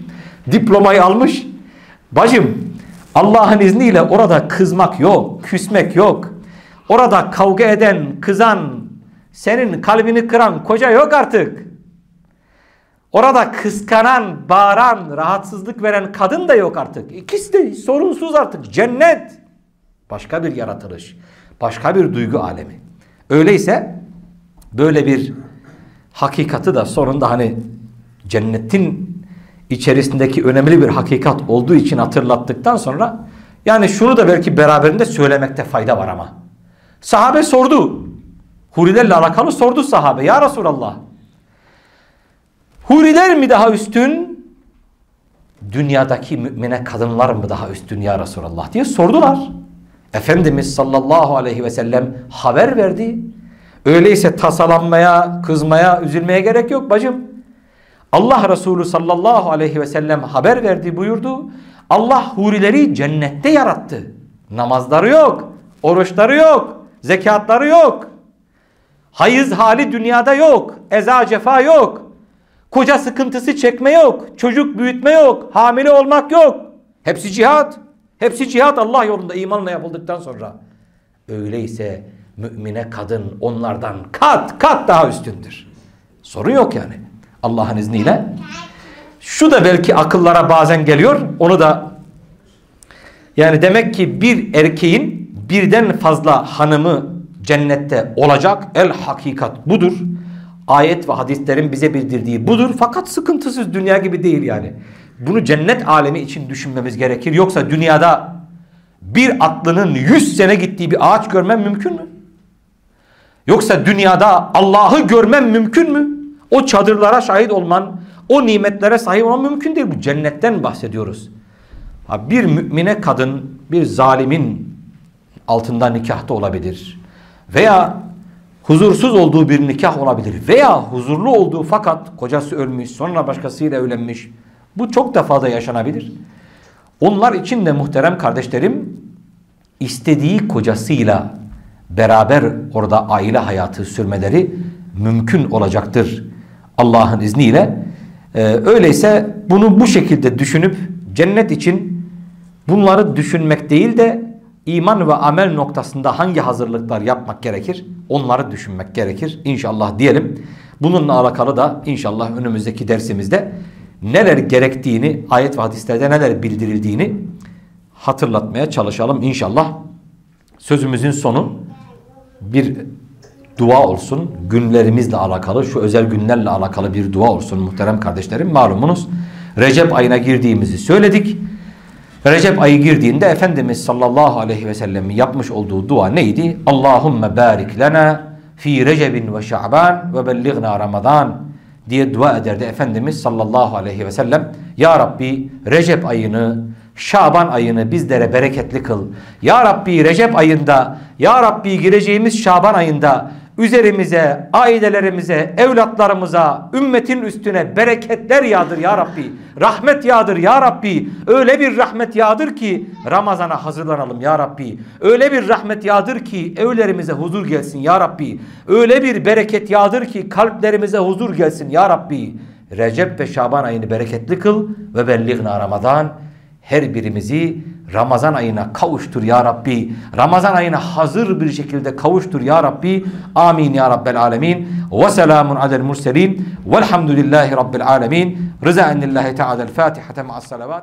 Diplomayı almış. Bacım Allah'ın izniyle orada kızmak yok, küsmek yok. Orada kavga eden, kızan, senin kalbini kıran koca yok artık. Orada kıskanan, bağıran, rahatsızlık veren kadın da yok artık. İkisi de sorunsuz artık. Cennet. Başka bir yaratılış. Başka bir duygu alemi. Öyleyse böyle bir hakikati da sonunda hani cennetin içerisindeki önemli bir hakikat olduğu için hatırlattıktan sonra yani şunu da belki beraberinde söylemekte fayda var ama. Sahabe sordu. Hurilerle alakalı sordu sahabe. Ya Resulallah. Huriler mi daha üstün? dünyadaki mümine kadınlar mı daha üstün ya Resulallah diye sordular. Efendimiz sallallahu aleyhi ve sellem haber verdi. Öyleyse tasalanmaya, kızmaya, üzülmeye gerek yok bacım. Allah Resulü sallallahu aleyhi ve sellem haber verdi buyurdu. Allah hurileri cennette yarattı. Namazları yok, oruçları yok, zekatları yok. Hayız hali dünyada yok, eza cefa yok. Koca sıkıntısı çekme yok, çocuk büyütme yok, hamile olmak yok. Hepsi cihat. Hepsi cihat Allah yolunda imanla yapıldıktan sonra. Öyleyse mümine kadın onlardan kat kat daha üstündür. Sorun yok yani. Allah'ın izniyle. Şu da belki akıllara bazen geliyor. Onu da yani demek ki bir erkeğin birden fazla hanımı cennette olacak. El hakikat budur. Ayet ve hadislerin bize bildirdiği budur. Fakat sıkıntısız dünya gibi değil yani. Bunu cennet alemi için düşünmemiz gerekir. Yoksa dünyada bir atlının yüz sene gittiği bir ağaç görmem mümkün mü? Yoksa dünyada Allah'ı görmem mümkün mü? O çadırlara şahit olman, o nimetlere sahip olman mümkün değil. Bu cennetten bahsediyoruz. Bir mümine kadın bir zalimin altında nikahta olabilir. Veya huzursuz olduğu bir nikah olabilir. Veya huzurlu olduğu fakat kocası ölmüş sonra başkasıyla evlenmiş. Bu çok defa da yaşanabilir. Onlar için de muhterem kardeşlerim istediği kocasıyla beraber orada aile hayatı sürmeleri mümkün olacaktır. Allah'ın izniyle. Ee, öyleyse bunu bu şekilde düşünüp cennet için bunları düşünmek değil de iman ve amel noktasında hangi hazırlıklar yapmak gerekir? Onları düşünmek gerekir. İnşallah diyelim. Bununla alakalı da inşallah önümüzdeki dersimizde neler gerektiğini, ayet ve hadislerde neler bildirildiğini hatırlatmaya çalışalım inşallah. Sözümüzün sonu bir dua olsun. Günlerimizle alakalı, şu özel günlerle alakalı bir dua olsun muhterem kardeşlerim. Malumunuz Recep ayına girdiğimizi söyledik. Recep ayı girdiğinde Efendimiz sallallahu aleyhi ve sellemin yapmış olduğu dua neydi? Allahümme barik lena fi recebin ve şa'ban ve belligna ramadan diye dua ederdi Efendimiz sallallahu aleyhi ve sellem. Ya Rabbi Recep ayını, Şaban ayını bizlere bereketli kıl. Ya Rabbi Recep ayında, Ya Rabbi gireceğimiz Şaban ayında üzerimize, ailelerimize, evlatlarımıza, ümmetin üstüne bereketler yağdır ya Rabbi. Rahmet yağdır ya Rabbi. Öyle bir rahmet yağdır ki Ramazan'a hazırlanalım ya Rabbi. Öyle bir rahmet yağdır ki evlerimize huzur gelsin ya Rabbi. Öyle bir bereket yağdır ki kalplerimize huzur gelsin ya Rabbi. Recep ve Şaban ayını bereketli kıl ve belliğna Ramazan her birimizi Ramazan ayına kavuştur ya Rabbi. Ramazan ayına hazır bir şekilde kavuştur ya Rabbi. Amin ya Rabbel alemin. Ve selamun alel murselin. Velhamdülillahi Rabbil alemin. Rıza ennillahi teala el Fatiha ma'as salavat.